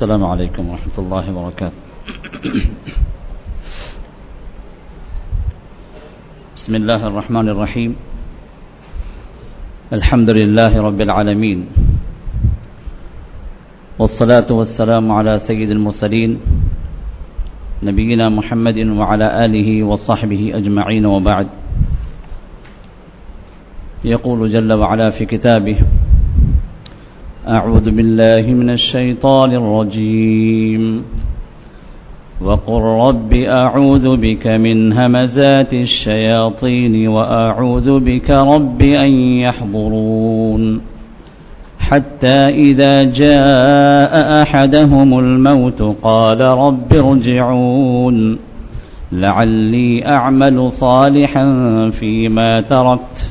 السلام عليكم ورحمة الله وبركاته بسم الله الرحمن الرحيم الحمد لله رب العالمين والصلاة والسلام على سيد المرسلين نبينا محمد وعلى آله وصحبه أجمعين وبعد۔ يقول جل وعلا في كتابه أعوذ بالله من الشيطان الرجيم. وقل رب أعوذ بك من همزات الشياطين وأعوذ بك رب أن يحضرون. حتى إذا جاء أحدهم الموت قال رب ارجعون. لعلي أعمل صالحا فيما تركت.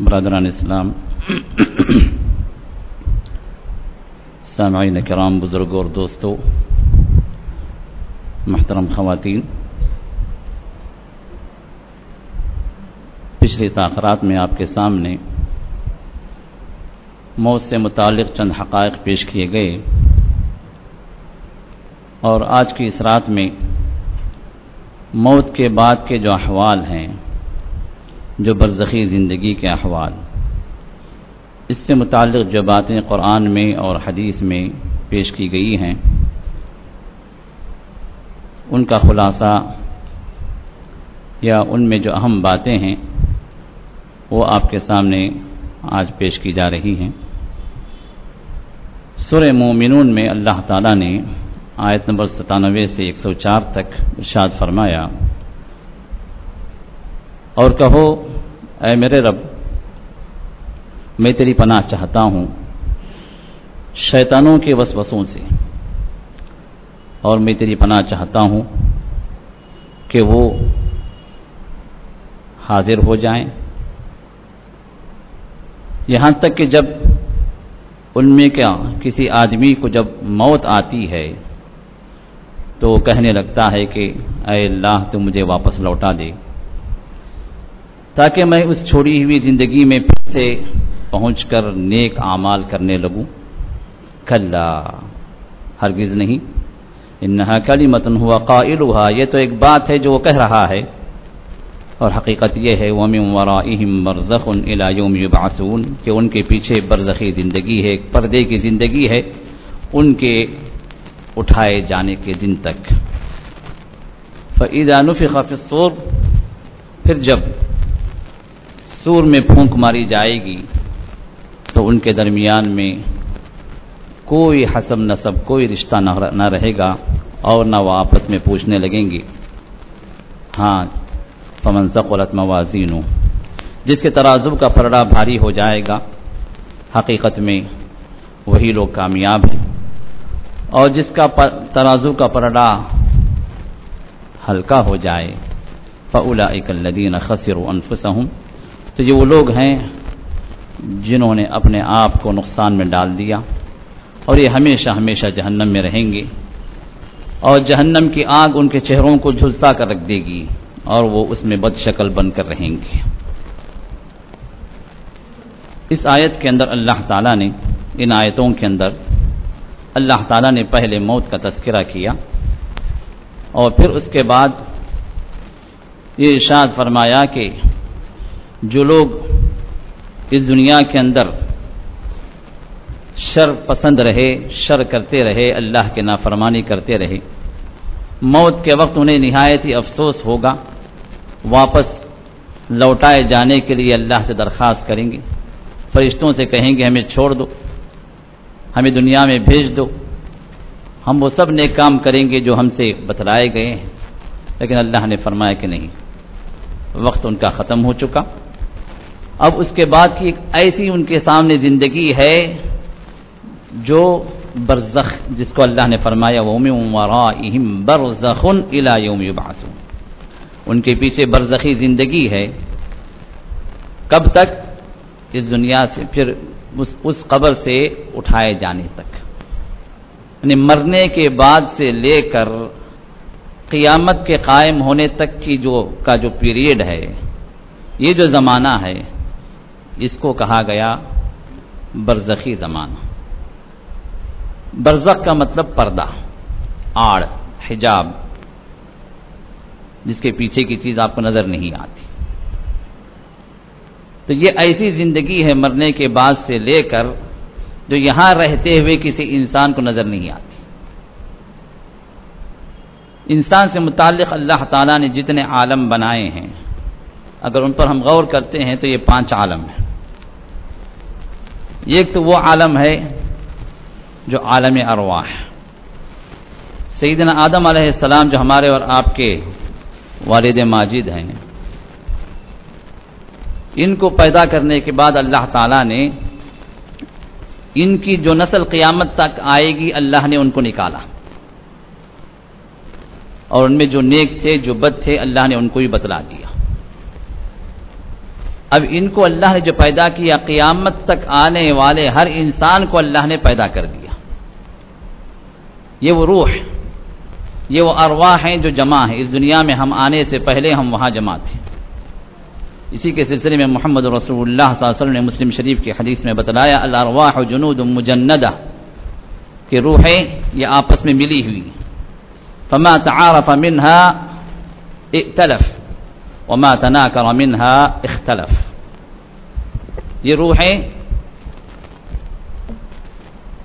برادران اسلام، سامعین کرام، بزرگ اور دوستو، محترم خواتین، پچھلی تاخرات میں آپ کے سامنے موت سے متعلق چند حقائق پیش کیے گئے اور آج کی اس رات میں موت کے بعد کے جو احوال ہیں جو برزخی زندگی کے احوال۔ اس سے متعلق جو باتیں قرآن میں اور حدیث میں پیش کی گئی ہیں، ان کا خلاصہ یا ان میں جو اہم باتیں ہیں، وہ آپ کے سامنے آج پیش کی جا رہی ہیں۔ سر مومنون میں اللہ تعالیٰ نے آیت نمبر ستانوے سے ایک سو چار تک ارشاد فرمایا، اور کہو اے میرے رب، میں تیری پناہ چاہتا ہوں شیطانوں کے وسوسوں سے، اور میں تیری پناہ چاہتا ہوں کہ وہ حاضر ہو جائیں۔ یہاں تک کہ جب ان میں کیا کسی آدمی کو جب موت آتی ہے، تو کہنے لگتا ہے کہ اے اللہ تو مجھے واپس لوٹا دے۔ تاکہ میں اس چھوڑی ہوئی زندگی میں پھر سے پہنچ کر نیک اعمال کرنے لگوں۔ کلا، ہرگز نہیں۔ انہا کلی متن ہوا قائل ہوا یہ تو ایک بات ہے جو وہ کہہ رہا ہے۔ اور حقیقت یہ ہے، وَمِن وَرَائِهِمْ بَرْزَخٌ يُبْعَثُونَ، کہ ان کے پیچھے برزخی زندگی ہے، ایک پردے کی زندگی ہے، ان کے اٹھائے جانے کے دن تک۔ فَإِذَا نُفِخَ فِي الصُّورِ، پھر جب سور میں پھونک ماری جائے گی تو ان کے درمیان میں کوئی حسب نصب، کوئی رشتہ نہ رہے گا اور نہ وہ آپس میں پوچھنے لگیں گے۔ ہاں پمن ثقلت موازین جس کے ترازب کا پرڑا بھاری ہو جائے گا، حقیقت میں وہی لوگ کامیاب ہیں۔ اور جس کا ترازو کا پرڑا ہلکا ہو جائے فلا الدین خسر انفسہم تو یہ وہ لوگ ہیں جنہوں نے اپنے آپ کو نقصان میں ڈال دیا اور یہ ہمیشہ ہمیشہ جہنم میں رہیں گے اور جہنم کی آگ ان کے چہروں کو جھلسا کر رکھ دے گی اور وہ اس میں بد شکل بن کر رہیں گے۔ اس آیت کے اندر اللہ تعالیٰ نے، ان آیتوں کے اندر اللہ تعالیٰ نے پہلے موت کا تذکرہ کیا اور پھر اس کے بعد یہ ارشاد فرمایا کہ جو لوگ اس دنیا کے اندر شر پسند رہے، شر کرتے رہے، اللہ کے نافرمانی کرتے رہے، موت کے وقت انہیں نہایت ہی افسوس ہوگا، واپس لوٹائے جانے کے لیے اللہ سے درخواست کریں گے، فرشتوں سے کہیں گے، ہمیں چھوڑ دو، ہمیں دنیا میں بھیج دو، ہم وہ سب نیک کام کریں گے جو ہم سے بتلائے گئے ہیں، لیکن اللہ نے فرمایا کہ نہیں، وقت ان کا ختم ہو چکا۔ اب اس کے بعد کی ایک ایسی ان کے سامنے زندگی ہے جو برزخ، جس کو اللہ نے فرمایا وہ برزخ یوم یبعثون ان کے پیچھے برزخی زندگی ہے۔ کب تک؟ اس دنیا سے، پھر اس اس قبر سے اٹھائے جانے تک۔ یعنی مرنے کے بعد سے لے کر قیامت کے قائم ہونے تک کی جو، کا جو پیریڈ ہے، یہ جو زمانہ ہے اس کو کہا گیا برزخی زمانہ۔ برزخ کا مطلب پردہ، آڑ، حجاب، جس کے پیچھے کی چیز آپ کو نظر نہیں آتی۔ تو یہ ایسی زندگی ہے مرنے کے بعد سے لے کر جو یہاں رہتے ہوئے کسی انسان کو نظر نہیں آتی۔ انسان سے متعلق اللہ تعالیٰ نے جتنے عالم بنائے ہیں اگر ان پر ہم غور کرتے ہیں تو یہ پانچ عالم ہیں۔ ایک تو وہ عالم ہے جو عالم ارواح ہے۔ سیدنا آدم علیہ السلام جو ہمارے اور آپ کے والد ماجد ہیں۔ ان کو پیدا کرنے کے بعد اللہ تعالی نے ان کی جو نسل قیامت تک آئے گی، اللہ نے ان کو نکالا۔ اور ان میں جو نیک تھے، جو بد تھے، اللہ نے ان کو بھی بتلا دیا۔ اب ان کو اللہ نے جو پیدا کیا قیامت تک آنے والے ہر انسان کو اللہ نے پیدا کر دیا۔ یہ وہ روح، یہ وہ ارواح ہیں جو جمع ہیں۔ اس دنیا میں ہم آنے سے پہلے ہم وہاں جمع تھے۔ اسی کے سلسلے میں محمد رسول اللہ صلی اللہ علیہ وسلم نے مسلم شریف کی حدیث میں بتلایا، الارواح جنود مجندہ، کہ روحیں یہ آپس میں ملی ہوئی فما تعارف منها ائتلف۔ وما تناکر منها اختلف. یہ روحیں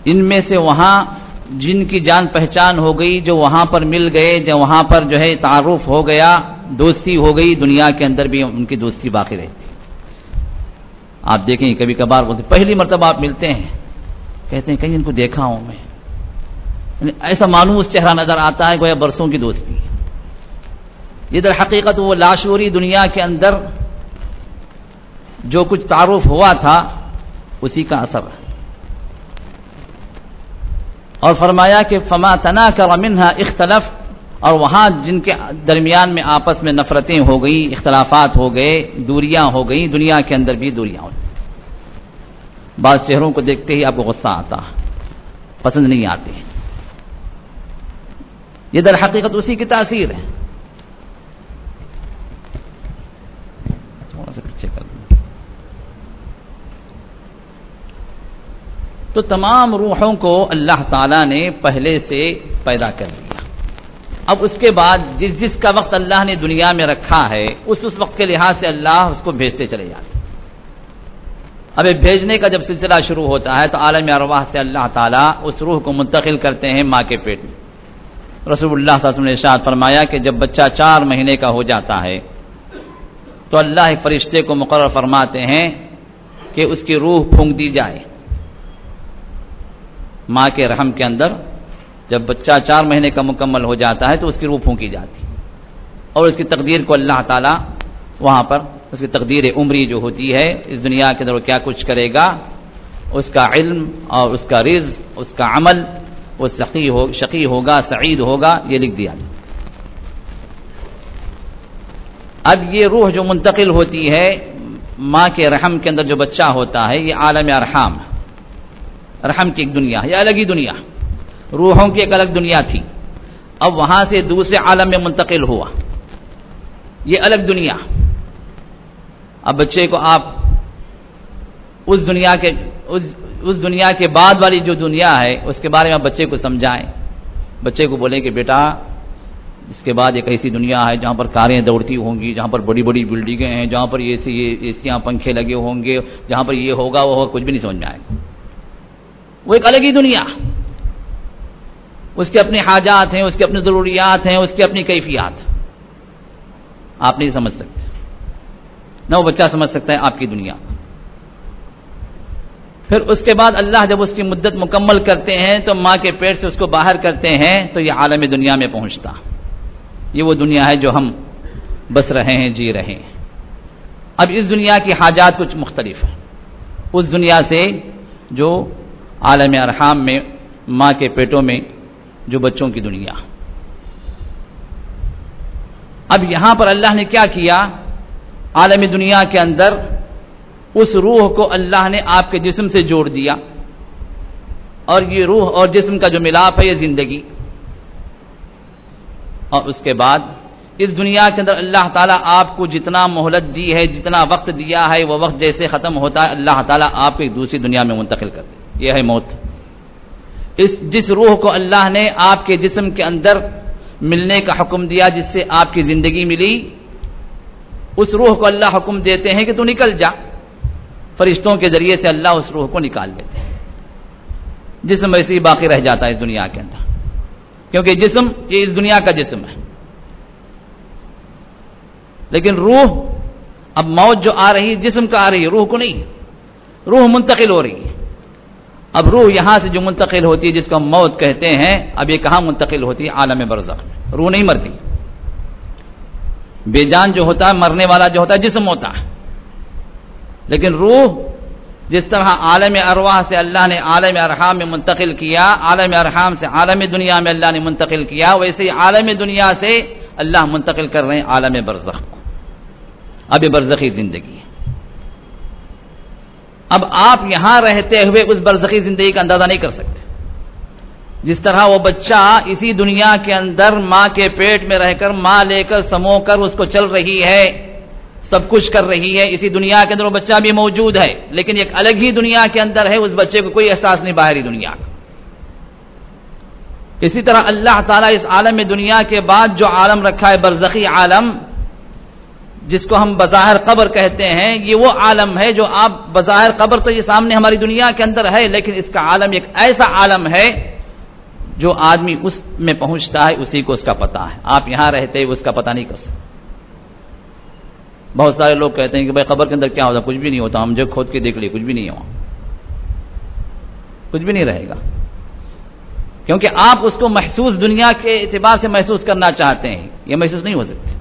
ان میں سے وہاں جن کی جان پہچان ہو گئی، جو وہاں پر مل گئے، جو وہاں پر جو ہے تعارف ہو گیا، دوستی ہو گئی، دنیا کے اندر بھی ان کی دوستی باقی رہتی۔ آپ دیکھیں، کبھی کبھار بولتے پہلی مرتبہ آپ ملتے ہیں، کہتے ہیں، کہیں ان کو دیکھا ہوں میں۔ یعنی ایسا مانوس چہرہ نظر آتا ہے، گویا برسوں کی دوستی۔ یہ در حقیقت وہ لاشوری دنیا کے اندر جو کچھ تعارف ہوا تھا، اسی کا اثر ہے۔ اور فرمایا کہ فما تنا کا منہا اختلف، اور وہاں جن کے درمیان میں آپس میں نفرتیں ہو گئی اختلافات ہو گئے، دوریاں ہو گئی دنیا کے اندر بھی دوریاں ہو بعض چہروں کو دیکھتے ہی آپ کو غصہ آتا، پسند نہیں آتے۔ یہ در حقیقت اسی کی تاثیر ہے۔ تو تمام روحوں کو اللہ تعالی نے پہلے سے پیدا کر دیا۔ اب اس کے بعد جس جس کا وقت اللہ نے دنیا میں رکھا ہے، اس اس وقت کے لحاظ سے اللہ اس کو بھیجتے چلے جاتے اب بھیجنے کا جب سلسلہ شروع ہوتا ہے تو عالم ارواح سے اللہ تعالیٰ اس روح کو منتقل کرتے ہیں ماں کے پیٹ میں۔ رسول اللہ صلی اللہ علیہ وسلم نے ارشاد فرمایا کہ جب بچہ چار مہینے کا ہو جاتا ہے تو اللہ ایک فرشتے کو مقرر فرماتے ہیں کہ اس کی روح پھونک دی جائے۔ ماں کے رحم کے اندر جب بچہ چار مہینے کا مکمل ہو جاتا ہے تو اس کی روح پھونکی جاتی۔ اور اس کی تقدیر کو اللہ تعالیٰ وہاں پر اس کی تقدیر عمری جو ہوتی ہے، اس دنیا کے اندر کیا کچھ کرے گا؟ اس کا علم اور اس کا رز اس کا عمل، وہ سقی ہو، شقی ہوگا، سعید ہوگا، یہ لکھ دیا اب یہ روح جو منتقل ہوتی ہے، ماں کے رحم کے اندر جو بچہ ہوتا ہے، یہ عالم ارحام، رحم کی ایک دنیا، یہ الگ ہی دنیا، روحوں کی ایک الگ دنیا تھی۔ اب وہاں سے دوسرے عالم میں منتقل ہوا۔ یہ الگ دنیا۔ اب بچے کو آپ اس دنیا کے، اس اس دنیا کے بعد والی جو دنیا ہے، اس کے بارے میں بچے کو سمجھائیں۔ بچے کو بولیں کہ بیٹا اس کے بعد ایک ایسی دنیا ہے جہاں پر کاریں دوڑتی ہوں گی، جہاں پر بڑی بڑی بلڈنگیں ہیں، جہاں پر اے سی اے سیاں پنکھے لگے ہوں گے، جہاں پر یہ ہوگا، وہ ہوگا کچھ بھی نہیں سمجھ میں آئے گا۔ وہ ایک الگ ہی دنیا۔ اس کے اپنی حاجات ہیں، اس کی اپنی ضروریات ہیں، اس کی اپنی کیفیات۔ آپ نہیں سمجھ سکتے۔ نہ وہ بچہ سمجھ سکتا ہے آپ کی دنیا۔ پھر اس کے بعد اللہ جب اس کی مدت مکمل کرتے ہیں تو ماں کے پیٹ سے اس کو باہر کرتے ہیں تو یہ عالم دنیا میں پہنچتا۔ یہ وہ دنیا ہے جو ہم بس رہے ہیں جی رہے ہیں۔ اب اس دنیا کی حاجات کچھ مختلف ہیں۔ اس دنیا سے جو عالم ارحام میں، ماں کے پیٹوں میں جو بچوں کی دنیا۔ اب یہاں پر اللہ نے کیا کیا؟ عالم دنیا کے اندر اس روح کو اللہ نے آپ کے جسم سے جوڑ دیا۔ اور یہ روح اور جسم کا جو ملاپ ہے، یہ زندگی۔ اور اس کے بعد اس دنیا کے اندر اللہ تعالیٰ آپ کو جتنا مہلت دی ہے، جتنا وقت دیا ہے، وہ وقت جیسے ختم ہوتا ہے، اللہ تعالیٰ آپ کو ایک دوسری دنیا میں منتقل کر دے۔ یہ ہے موت۔ اس، جس روح کو اللہ نے آپ کے جسم کے اندر ملنے کا حکم دیا، جس سے آپ کی زندگی ملی، اس روح کو اللہ حکم دیتے ہیں کہ تو نکل جا۔ فرشتوں کے ذریعے سے اللہ اس روح کو نکال دیتے ہیں۔ جسم ویسے ہی باقی رہ جاتا ہے اس دنیا کے اندر۔ کیونکہ جسم یہ اس دنیا کا جسم ہے۔ لیکن روح، اب موت جو آ رہی، جسم کا آ رہی ہے روح کو نہیں۔ روح منتقل ہو رہی۔ ہے اب روح یہاں سے جو منتقل ہوتی ہے، جس کو موت کہتے ہیں، اب یہ کہاں منتقل ہوتی ہے؟ عالم برزخ میں۔ روح نہیں مرتی۔ بے جان جو ہوتا ہے، مرنے والا جو ہوتا ہے، جسم ہوتا ہے۔ لیکن روح جس طرح عالم ارواح سے اللہ نے عالم ارحام میں منتقل کیا، عالم ارحام سے عالم دنیا میں اللہ نے منتقل کیا، ویسے ہی عالم دنیا سے اللہ منتقل کر رہے ہیں عالم برزخ کو۔ اب یہ برزخی زندگی ہے۔ اب آپ یہاں رہتے ہوئے اس برزخی زندگی کا اندازہ نہیں کر سکتے۔ جس طرح وہ بچہ اسی دنیا کے اندر ماں کے پیٹ میں رہ کر، ماں لے کر، سمو کر، اس کو چل رہی ہے سب کچھ کر رہی ہے، اسی دنیا کے اندر وہ بچہ بھی موجود ہے، لیکن ایک الگ ہی دنیا کے اندر ہے، اس بچے کو کوئی احساس نہیں باہری دنیا کا۔ اسی طرح اللہ تعالیٰ اس عالم دنیا کے بعد جو عالم رکھا ہے، برزخی عالم، جس کو ہم بظاہر قبر کہتے ہیں، یہ وہ عالم ہے جو آپ بظاہر قبر تو یہ سامنے ہماری دنیا کے اندر ہے، لیکن اس کا عالم ایک ایسا عالم ہے جو آدمی اس میں پہنچتا ہے، اسی کو اس کا پتا ہے۔ آپ یہاں رہتے اس کا پتہ نہیں کر سکتے۔ بہت سارے لوگ کہتے ہیں کہ بھائی قبر کے اندر کیا ہوتا کچھ بھی نہیں ہوتا، ہم جو کھود کے دیکھ لیے، کچھ بھی نہیں ہوا۔ کچھ بھی نہیں رہے گا۔ کیونکہ آپ اس کو محسوس دنیا کے اعتبار سے محسوس کرنا چاہتے ہیں، یہ محسوس نہیں ہو سکتے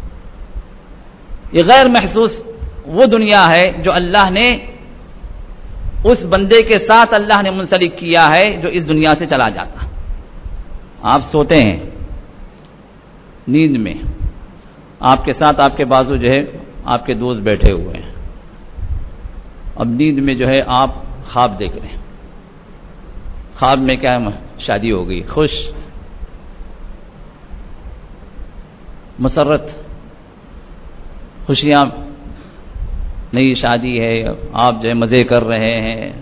یہ غیر محسوس وہ دنیا ہے جو اللہ نے اس بندے کے ساتھ اللہ نے منسلک کیا ہے جو اس دنیا سے چلا جاتا۔ آپ سوتے ہیں، نیند میں، آپ کے ساتھ آپ کے بازو جو ہے آپ کے دوست بیٹھے ہوئے ہیں۔ اب نیند میں جو ہے آپ خواب دیکھ رہے ہیں۔ خواب میں کیا شادی ہو گئی؟ خوش۔ مسرت۔ خوشیاں۔ نئی شادی ہے، آپ جو ہے مزے کر رہے ہیں۔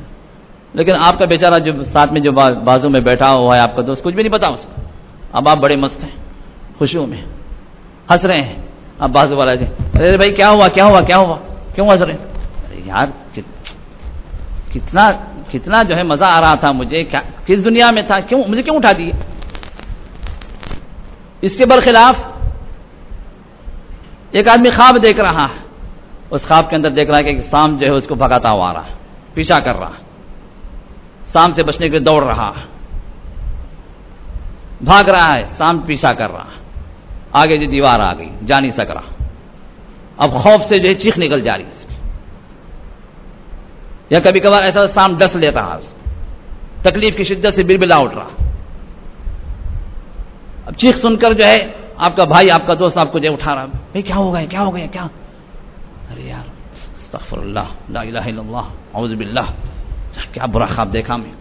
لیکن آپ کا بیچارہ جو ساتھ میں جو بازو میں بیٹھا ہوا ہے آپ کا دوست، کچھ بھی نہیں پتا اس کو۔ اب آپ بڑے مست ہیں، خوشیوں میں ہنس رہے ہیں۔ اب بازو والا جی ارے بھائی، کیا ہوا؟ کیا ہوا؟ کیا ہوا؟ کیوں ہنس رہے یار کتنا کتنا جو ہے مزہ آ رہا تھا مجھے۔ کس دنیا میں تھا؟ کیوں، مجھے کیوں اٹھا دیے؟ اس کے برخلاف ایک آدمی خواب دیکھ رہا ہے۔ اس خواب کے اندر دیکھ رہا ہے کہ سام جو ہے اس کو بھگاتا ہوا آ رہا پیچھا کر رہا سام سے بچنے کے لیے دوڑ رہا بھاگ رہا ہے، سام پیچھا کر رہا آگے جو دیوار آ گئی جا نہیں سک رہا اب خوف سے جو ہے چیخ نکل جا رہی یا کبھی کبھار ایسا سام ڈس لیتا ہے تکلیف کی شدت سے بربلا اٹھ رہا۔ اب چیخ سن کر جو ہے آپ کا بھائی، آپ کا دوست آپ کو جو اٹھا رہا بھائی، کیا ہو گیا؟ کیا ہو گیا؟ کیا؟ ارے یار، استغفر اللہ، لا الہ الا اللہ، اعوذ باللہ۔ کیا برا خواب دیکھا میں۔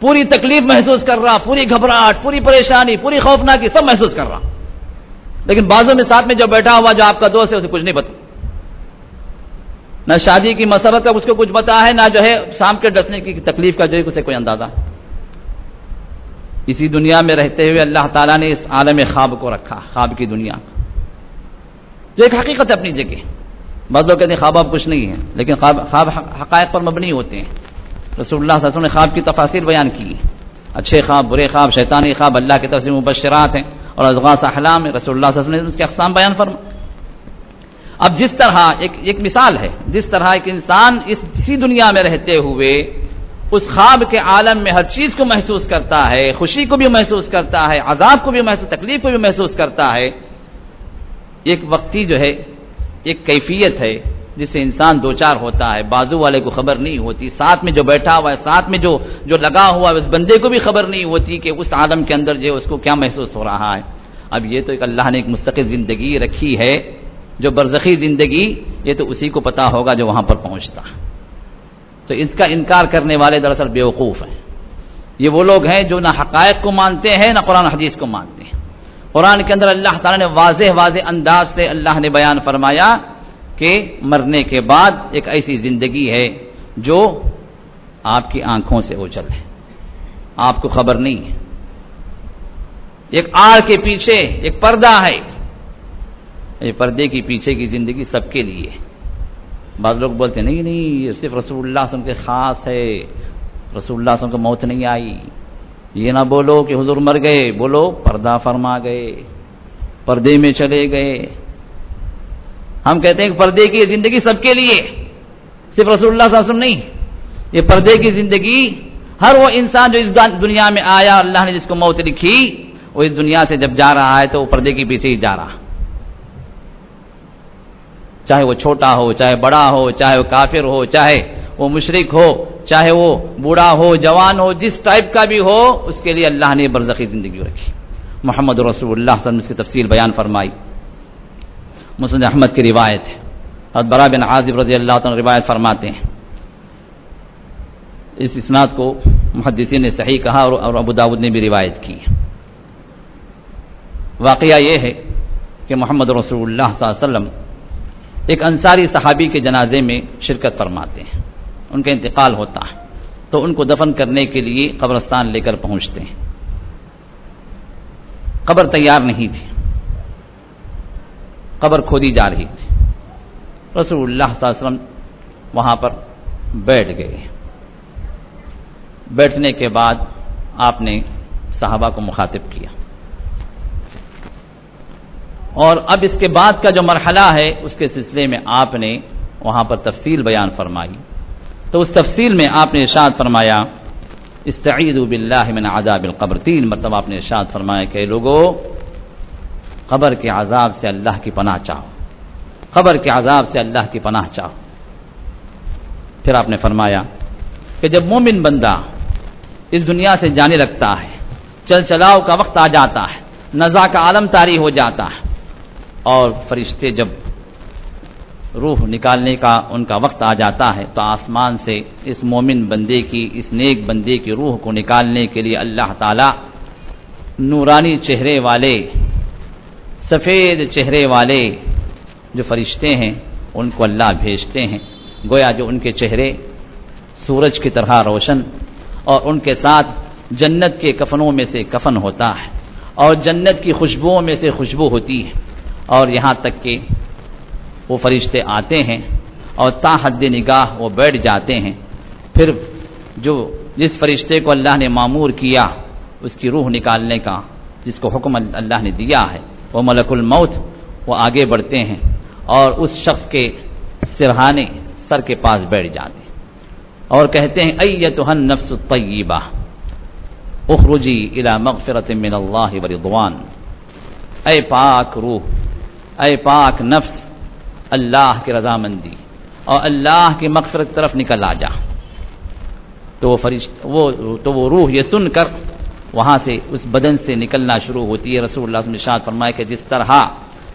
پوری تکلیف محسوس کر رہا، پوری گھبراہٹ، پوری پریشانی، پوری خوفناکی سب محسوس کر رہا۔ لیکن بازوں میں ساتھ میں جو بیٹھا ہوا جو آپ کا دوست ہے، اسے کچھ نہیں پتا۔ نہ شادی کی مسرت کا اس کو کچھ پتا ہے، نہ جو ہے شام کے ڈسنے کی تکلیف کا جو ہے، اسے کوئی اندازہ۔ اسی دنیا میں رہتے ہوئے اللہ تعالیٰ نے اس عالم خواب کو رکھا، خواب کی دنیا۔ جو ایک حقیقت ہے اپنی جگہ۔ بعض لوگ کہتے ہیں خواب اب کچھ نہیں ہے، لیکن خواب خواب حقائق پر مبنی ہوتے ہیں۔ رسول اللہ صلی اللہ علیہ وسلم نے خواب کی تفاصر بیان کی۔ اچھے خواب، برے خواب، شیطانی خواب، اللہ کی طرف سے مبشرات ہیں۔ اور ازغاس احلام رسول اللہ صلی اللہ علیہ وسلم نے اس کے اقسام بیان فرما اب جس طرح ایک ایک مثال ہے، جس طرح ایک انسان اس اسی دنیا میں رہتے ہوئے اس خواب کے عالم میں ہر چیز کو محسوس کرتا ہے، خوشی کو بھی محسوس کرتا ہے، عذاب کو بھی محسوس تکلیف کو بھی محسوس کرتا ہے، ایک وقتی جو ہے، ایک کیفیت ہے جس سے انسان دو چار ہوتا ہے، بازو والے کو خبر نہیں ہوتی، ساتھ میں جو بیٹھا ہوا ہے، ساتھ میں جو جو لگا ہوا ہے، اس بندے کو بھی خبر نہیں ہوتی کہ اس عالم کے اندر جو اس کو کیا محسوس ہو رہا ہے۔ اب یہ تو ایک اللہ نے ایک مستقل زندگی رکھی ہے، جو برزخی زندگی، یہ تو اسی کو پتا ہوگا جو وہاں پر پہنچتا۔ تو اس کا انکار کرنے والے دراصل بیوقوف ہیں۔ یہ وہ لوگ ہیں جو نہ حقائق کو مانتے ہیں، نہ قرآن حدیث کو مانتے ہیں۔ قرآن کے اندر اللہ تعالیٰ نے واضح واضح انداز سے اللہ نے بیان فرمایا کہ مرنے کے بعد ایک ایسی زندگی ہے جو آپ کی آنکھوں سے اوجل ہے۔ آپ کو خبر نہیں ہے۔ ایک آڑ کے پیچھے ایک پردہ ہے۔ یہ پردے کی پیچھے کی زندگی سب کے لیے بعض لوگ بولتے نہیں نہیں، یہ صرف رسول اللہ وسلم کے خاص ہے۔ رسول اللہ وسلم کو موت نہیں آئی۔ یہ نہ بولو کہ حضور مر گئے، بولو پردہ فرما گئے، پردے میں چلے گئے۔ ہم کہتے ہیں کہ پردے کی زندگی سب کے لیے، صرف رسول اللہ صلی اللہ علیہ وسلم نہیں، یہ پردے کی زندگی ہر وہ انسان جو اس دنیا میں آیا، اللہ نے جس کو موت لکھی، وہ اس دنیا سے جب جا رہا ہے تو وہ پردے کے پیچھے ہی جا رہا۔ چاہے وہ چھوٹا ہو، چاہے بڑا ہو، چاہے وہ کافر ہو، چاہے وہ مشرق ہو، چاہے وہ بوڑھا ہو، جوان ہو، جس ٹائپ کا بھی ہو، اس کے لیے اللہ نے برزخی زندگی رکھی۔ محمد رسول اللہ صلی اللہ علیہ وسلم اس کی تفصیل بیان فرمائی۔ مسلم احمد کی روایت ہے۔ اور برا بن عازب رضی اللہ تعالیٰ روایت فرماتے ہیں۔ اس اسناد کو محدثین نے صحیح کہا اور ابو داود نے بھی روایت کی واقعہ یہ ہے کہ محمد رسول اللہ صلی اللہ علیہ وسلم ایک انصاری صحابی کے جنازے میں شرکت فرماتے ہیں۔ ان کا انتقال ہوتا ہے۔ تو ان کو دفن کرنے کے لیے قبرستان لے کر پہنچتے ہیں۔ قبر تیار نہیں تھی۔ قبر کھودی جا رہی تھی۔ رسول اللہ صلی اللہ علیہ وسلم وہاں پر بیٹھ گئے۔ بیٹھنے کے بعد آپ نے صحابہ کو مخاطب کیا۔ اور اب اس کے بعد کا جو مرحلہ ہے، اس کے سلسلے میں آپ نے وہاں پر تفصیل بیان فرمائی۔ تو اس تفصیل میں آپ نے ارشاد فرمایا استعید باللہ من عذاب القبر۔ تین مرتبہ آپ نے ارشاد فرمایا کہ لوگوں قبر کے عذاب سے اللہ کی پناہ چاہو۔ قبر کے عذاب سے اللہ کی پناہ چاہو۔ پھر آپ نے فرمایا کہ جب مومن بندہ اس دنیا سے جانے لگتا ہے، چل چلاؤ کا وقت آ جاتا ہے نزا کا عالم تاری ہو جاتا ہے، اور فرشتے جب روح نکالنے کا ان کا وقت آ جاتا ہے تو آسمان سے اس مومن بندے کی، اس نیک بندے کی روح کو نکالنے کے لیے اللہ تعالی نورانی چہرے والے سفید چہرے والے جو فرشتے ہیں، ان کو اللہ بھیجتے ہیں۔ گویا جو ان کے چہرے سورج کی طرح روشن اور ان کے ساتھ جنت کے کفنوں میں سے کفن ہوتا ہے اور جنت کی خوشبوؤں میں سے خوشبو ہوتی ہے۔ اور یہاں تک کہ وہ فرشتے آتے ہیں اور تا حد نگاہ وہ بیٹھ جاتے ہیں۔ پھر جو جس فرشتے کو اللہ نے معمور کیا، اس کی روح نکالنے کا جس کو حکم اللہ نے دیا ہے وہ ملک الموت، وہ آگے بڑھتے ہیں اور اس شخص کے سرہانے سر کے پاس بیٹھ جاتے ہیں۔ اور کہتے ہیں ایتہن نفس الطیبہ، اخرجی الى مغفرت من اللہ ورضوان اے پاک روح، اے پاک نفس، اللہ کی رضامندی اور اللہ کی مغفرت طرف نکل آ جا۔ تو وہ فرشت، وہ تو وہ روح یہ سن کر وہاں سے اس بدن سے نکلنا شروع ہوتی ہے۔ رسول اللہ نے شاد فرمائے کہ جس طرح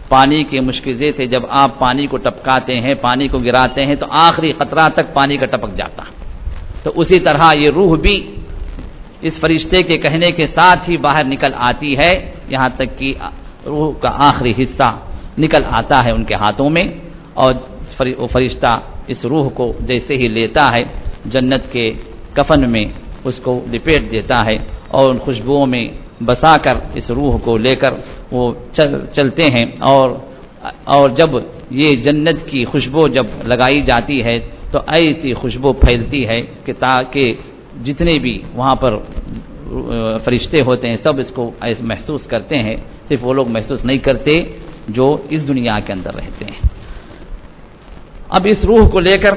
پانی کے مشکزے سے جب آپ پانی کو ٹپکاتے ہیں، پانی کو گراتے ہیں، تو آخری خطرہ تک پانی کا ٹپک جاتا۔ تو اسی طرح یہ روح بھی اس فرشتے کے کہنے کے ساتھ ہی باہر نکل آتی ہے۔ یہاں تک کہ روح کا آخری حصہ نکل آتا ہے ان کے ہاتھوں میں اور وہ فرشتہ اس روح کو جیسے ہی لیتا ہے، جنت کے کفن میں اس کو لپیٹ دیتا ہے۔ اور ان خوشبوؤں میں بسا کر اس روح کو لے کر وہ چل چلتے ہیں اور اور جب یہ جنت کی خوشبو جب لگائی جاتی ہے تو ایسی خوشبو پھیلتی ہے کہ تاکہ جتنے بھی وہاں پر فرشتے ہوتے ہیں سب اس کو محسوس کرتے ہیں، صرف وہ لوگ محسوس نہیں کرتے جو اس دنیا کے اندر رہتے ہیں۔ اب اس روح کو لے کر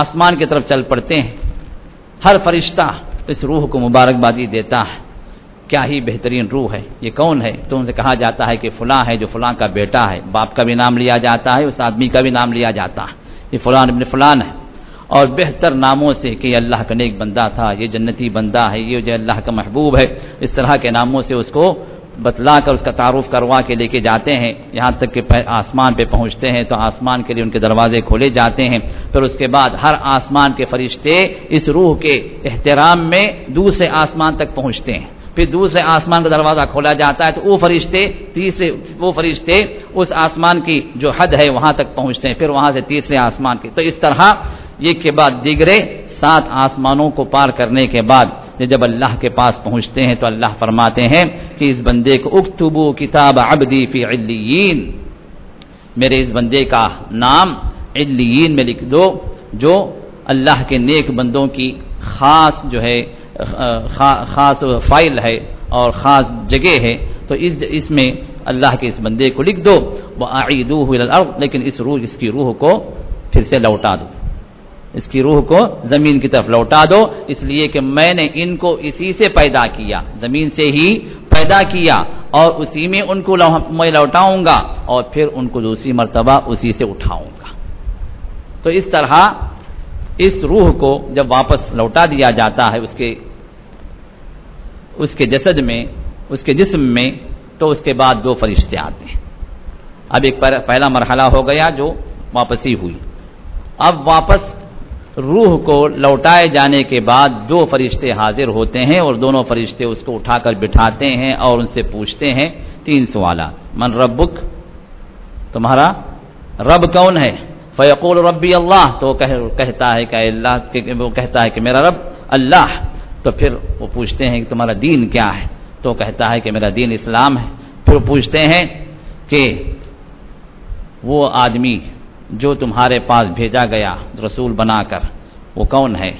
آسمان کی طرف چل پڑتے ہیں۔ ہر فرشتہ اس روح کو مبارکبادی دیتا ہے۔ کیا ہی بہترین روح ہے۔ یہ کون ہے؟ تو ان سے کہا جاتا ہے کہ فلاں ہے جو فلاں کا بیٹا ہے۔ باپ کا بھی نام لیا جاتا ہے، اس آدمی کا بھی نام لیا جاتا ہے۔ یہ فلان ابن فلان ہے۔ اور بہتر ناموں سے کہ یہ اللہ کا نیک بندہ تھا، یہ جنتی بندہ ہے، یہ جو اللہ کا محبوب ہے، اس طرح کے ناموں سے اس کو بتلا کر اس کا تعارف کروا کے لے کے جاتے ہیں۔ یہاں تک کہ آسمان پہ پہنچتے ہیں تو آسمان کے لیے ان کے دروازے کھولے جاتے ہیں۔ پھر اس کے بعد ہر آسمان کے فرشتے اس روح کے احترام میں دوسرے آسمان تک پہنچتے ہیں۔ پھر دوسرے آسمان کا دروازہ کھولا جاتا ہے تو وہ فرشتے تیسرے وہ فرشتے اس آسمان کی جو حد ہے وہاں تک پہنچتے ہیں۔ پھر وہاں سے تیسرے آسمان کی تو اس طرح یہ کے بعد دیگرے سات آسمانوں کو پار کرنے کے بعد جب اللہ کے پاس پہنچتے ہیں تو اللہ فرماتے ہیں کہ اس بندے کو اکتبو کتاب عبدی فی علیین۔ میرے اس بندے کا نام علیین میں لکھ دو، جو اللہ کے نیک بندوں کی خاص جو ہے خاص فائل ہے اور خاص جگہ ہے۔ تو اس اس میں اللہ کے اس بندے کو لکھ دو وہ عیدو لیکن اس روح، اس کی روح کو پھر سے لوٹا دو۔ اس کی روح کو زمین کی طرف لوٹا دو۔ اس لیے کہ میں نے ان کو اسی سے پیدا کیا، زمین سے ہی پیدا کیا اور اسی میں ان کو میں لوٹاؤں گا اور پھر ان کو دوسری مرتبہ اسی سے اٹھاؤں گا۔ تو اس طرح اس روح کو جب واپس لوٹا دیا جاتا ہے اس کے اس کے جسد میں، اس کے جسم میں، تو اس کے بعد دو فرشتے آتے ہیں۔ اب ایک پہلا مرحلہ ہو گیا جو واپسی ہوئی۔ اب واپس روح کو لوٹائے جانے کے بعد دو فرشتے حاضر ہوتے ہیں اور دونوں فرشتے اس کو اٹھا کر بٹھاتے ہیں اور ان سے پوچھتے ہیں تین سوالات من ربک؟ تمہارا رب کون ہے؟ فیقول ربی اللہ، تو کہتا ہے کہ اللہ وہ کہتا ہے کہ میرا رب اللہ، تو پھر وہ پوچھتے ہیں کہ تمہارا دین کیا ہے؟ تو کہتا ہے کہ میرا دین اسلام ہے۔ پھر پوچھتے ہیں کہ وہ آدمی جو تمہارے پاس بھیجا گیا رسول بنا کر، وہ کون ہے؟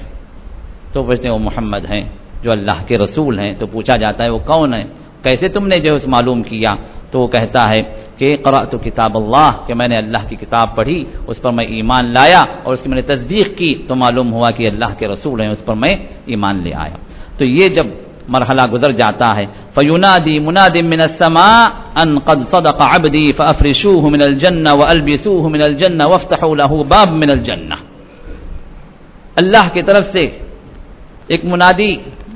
تو پوچھتے ہیں، وہ محمد ہیں، جو اللہ کے رسول ہیں، تو پوچھا جاتا ہے، وہ کون ہے کیسے تم نے جو اس معلوم کیا؟ تو وہ کہتا ہے کہ، قرأت کتاب اللہ، کہ میں نے اللہ کی کتاب پڑھی، اس پر میں ایمان لایا، اور اس کی میں نے تصدیق کی، تو معلوم ہوا کہ اللہ کے رسول ہیں، اس پر میں ایمان لے آیا۔ تو یہ جب مرحلہ گزر جاتا ہے۔ فیونادی مناد من السماء ان قد صدق عبدی فافرشوه من الجنہ والبسوه من الجنہ وافتحوا له باب من الجنہ اللہ کی طرف سے ایک منادی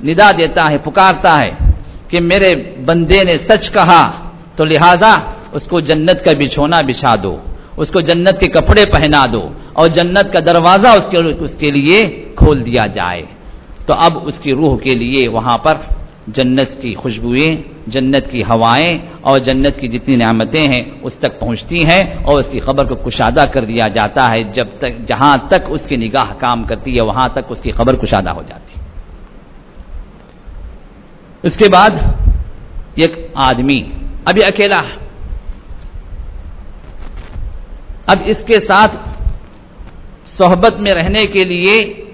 ندا دیتا ہے، پکارتا ہے کہ میرے بندے نے سچ کہا، تو لہذا اس کو جنت کا بچھونا بچھا دو، اس کو جنت کے کپڑے پہنا دو اور جنت کا دروازہ اس کے اس کے لیے کھول دیا جائے۔ تو اب اس کی روح کے لیے وہاں پر جنت کی خوشبوئیں، جنت کی ہوائیں اور جنت کی جتنی نعمتیں ہیں اس تک پہنچتی ہیں اور اس کی خبر کو کشادہ کر دیا جاتا ہے۔ جب تک، جہاں تک اس کی نگاہ کام کرتی ہے، وہاں تک اس کی خبر کشادہ ہو جاتی۔ اس کے بعد ایک آدمی ابھی اکیلا۔ اب اس کے ساتھ صحبت میں رہنے کے لیے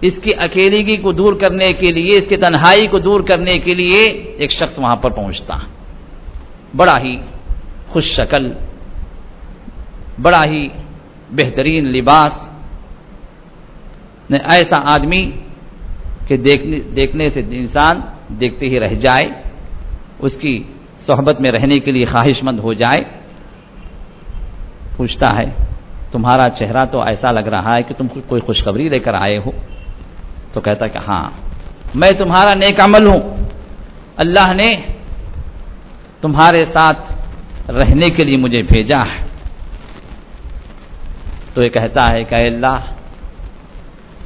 اس کی اکیلگی کو دور کرنے کے لیے، اس کی تنہائی کو دور کرنے کے لیے ایک شخص وہاں پر پہنچتا۔ بڑا ہی خوش شکل، بڑا ہی بہترین لباس۔ ایسا آدمی کہ دیکھنے دیکھنے سے انسان دیکھتے ہی رہ جائے، اس کی صحبت میں رہنے کے لیے خواہش مند ہو جائے۔ پوچھتا ہے، تمہارا چہرہ تو ایسا لگ رہا ہے کہ تم کوئی خوشخبری لے کر آئے ہو۔ تو کہتا کہ ہاں میں تمہارا نیک عمل ہوں۔ اللہ نے تمہارے ساتھ رہنے کے لیے مجھے بھیجا ہے۔ تو یہ کہتا ہے کہ اللہ،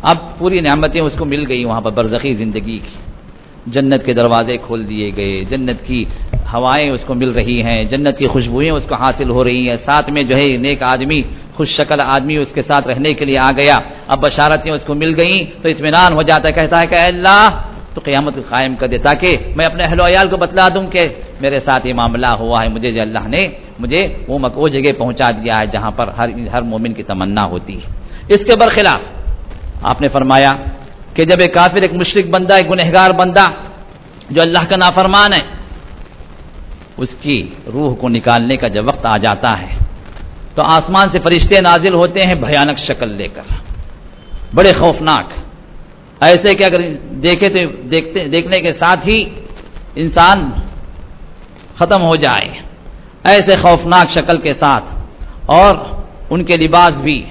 اب پوری نعمتیں اس کو مل گئی وہاں پر برزخی زندگی کی۔ جنت کے دروازے کھول دیے گئے، جنت کی ہوائیں اس کو مل رہی ہیں، جنت کی خوشبوئیں اس کو حاصل ہو رہی ہیں۔ ساتھ میں جو ہے نیک آدمی خوش شکل آدمی اس کے ساتھ رہنے کے لیے آ گیا۔ اب بشارتیں اس کو مل گئیں تو اطمینان ہو جاتا ہے، کہتا ہے کہ اللہ، تو قیامت کو قائم کر دے تاکہ میں اپنے اہل ویال کو بتلا دوں کہ میرے ساتھ یہ معاملہ ہوا ہے، مجھے جو اللہ نے مجھے وہ وہ جگہ پہنچا دیا ہے جہاں پر ہر ہر مومن کی تمنا ہوتی ہے۔ اس کے برخلاف آپ نے فرمایا کہ جب ایک کافر، ایک مشرق بندہ، ایک گنہگار بندہ جو اللہ کا نافرمان ہے، اس کی روح کو نکالنے کا جب وقت آ جاتا ہے۔ تو آسمان سے فرشتے نازل ہوتے ہیں بھیانک شکل لے کر۔ بڑے خوفناک۔ ایسے کہ اگر دیکھے تو دیکھتے، دیکھنے کے ساتھ ہی انسان ختم ہو جائے۔ ایسے خوفناک شکل کے ساتھ۔ اور ان کے لباس بھی،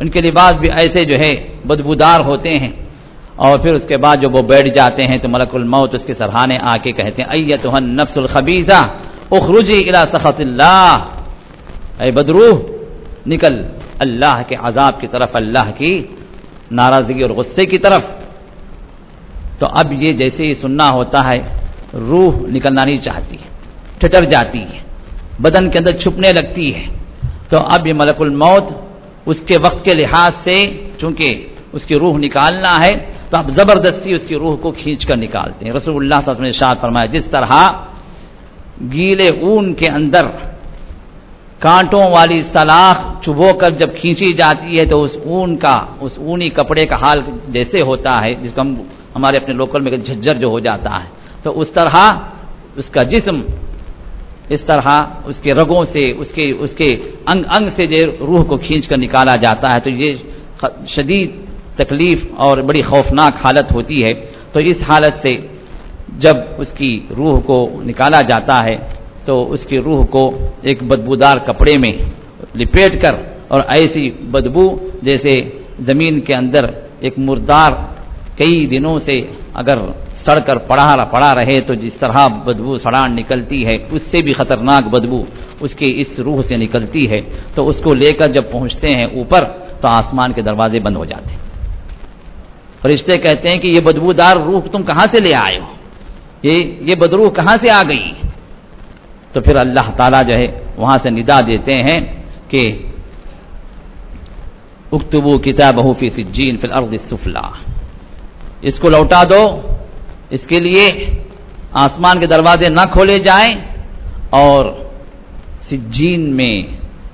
ان کے لباس بھی ایسے جو ہے بدبودار ہوتے ہیں۔ اور پھر اس کے بعد جب وہ بیٹھ جاتے ہیں تو ملک الموت اس کے سرحانے آ کے کہتے ہیں ایتہ نفس الخبیزہ اخرجی الى سخط اللہ اے بدرو نکل اللہ کے عذاب کی طرف، اللہ کی ناراضگی اور غصے کی طرف۔ تو اب یہ جیسے ہی سننا ہوتا ہے، روح نکلنا نہیں چاہتی، ٹھٹر جاتی ہے، بدن کے اندر چھپنے لگتی ہے۔ تو اب یہ ملک الموت، اس کے وقت کے لحاظ سے، چونکہ اس کی روح نکالنا ہے، تو اب زبردستی اس کی روح کو کھینچ کر نکالتے ہیں۔ رسول اللہ صلی اللہ علیہ وسلم نے شاد فرمایا، جس طرح گیلے اون کے اندر کانٹوں والی سلاخ چبو کر جب کھینچی جاتی ہے تو اس اون کا، اس اونی کپڑے کا حال جیسے ہوتا ہے، جس کو ہم، ہمارے اپنے لوکل میں جھجر جو ہو جاتا ہے۔ تو اس طرح اس کا جسم، اس طرح اس کے رگوں سے، اس کے اس کے انگ انگ سے جو روح کو کھینچ کر نکالا جاتا ہے۔ تو یہ شدید تکلیف اور بڑی خوفناک حالت ہوتی ہے۔ تو اس حالت سے جب اس کی روح کو نکالا جاتا ہے تو اس کی روح کو ایک بدبودار کپڑے میں لپیٹ کر اور ایسی بدبو جیسے زمین کے اندر ایک مردار کئی دنوں سے اگر سڑ کر پڑا پڑا رہے تو جس طرح بدبو سڑان نکلتی ہے، اس سے بھی خطرناک بدبو اس کی اس روح سے نکلتی ہے۔ تو اس کو لے کر جب پہنچتے ہیں اوپر تو آسمان کے دروازے بند ہو جاتے ہیں۔ فرشتے کہتے ہیں کہ یہ بدبودار روح تم کہاں سے لے آئے ہو؟ یہ یہ بدروح کہاں سے آ گئی؟ تو پھر اللہ تعالیٰ جو ہے وہاں سے ندا دیتے ہیں کہ اکتبو کتاب فی سجین فی الارض السفلا اس کو لوٹا دو۔ اس کے لیے آسمان کے دروازے نہ کھولے جائیں اور سجین میں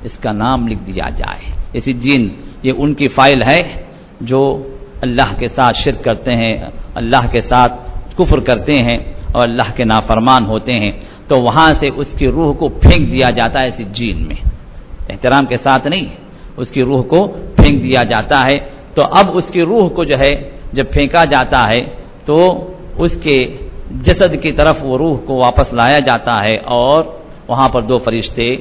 اس کا نام لکھ دیا جائے۔ یہ سجین، یہ ان کی فائل ہے جو اللہ کے ساتھ شرک کرتے ہیں، اللہ کے ساتھ کفر کرتے ہیں اور اللہ کے نافرمان ہوتے ہیں۔ تو وہاں سے اس کی روح کو پھینک دیا جاتا ہے اس جین میں۔ احترام کے ساتھ نہیں، اس کی روح کو پھینک دیا جاتا ہے۔ تو اب اس کی روح کو جو ہے، جب پھینکا جاتا ہے، تو اس کے جسد کی طرف وہ روح کو واپس لایا جاتا ہے اور وہاں پر دو فرشتے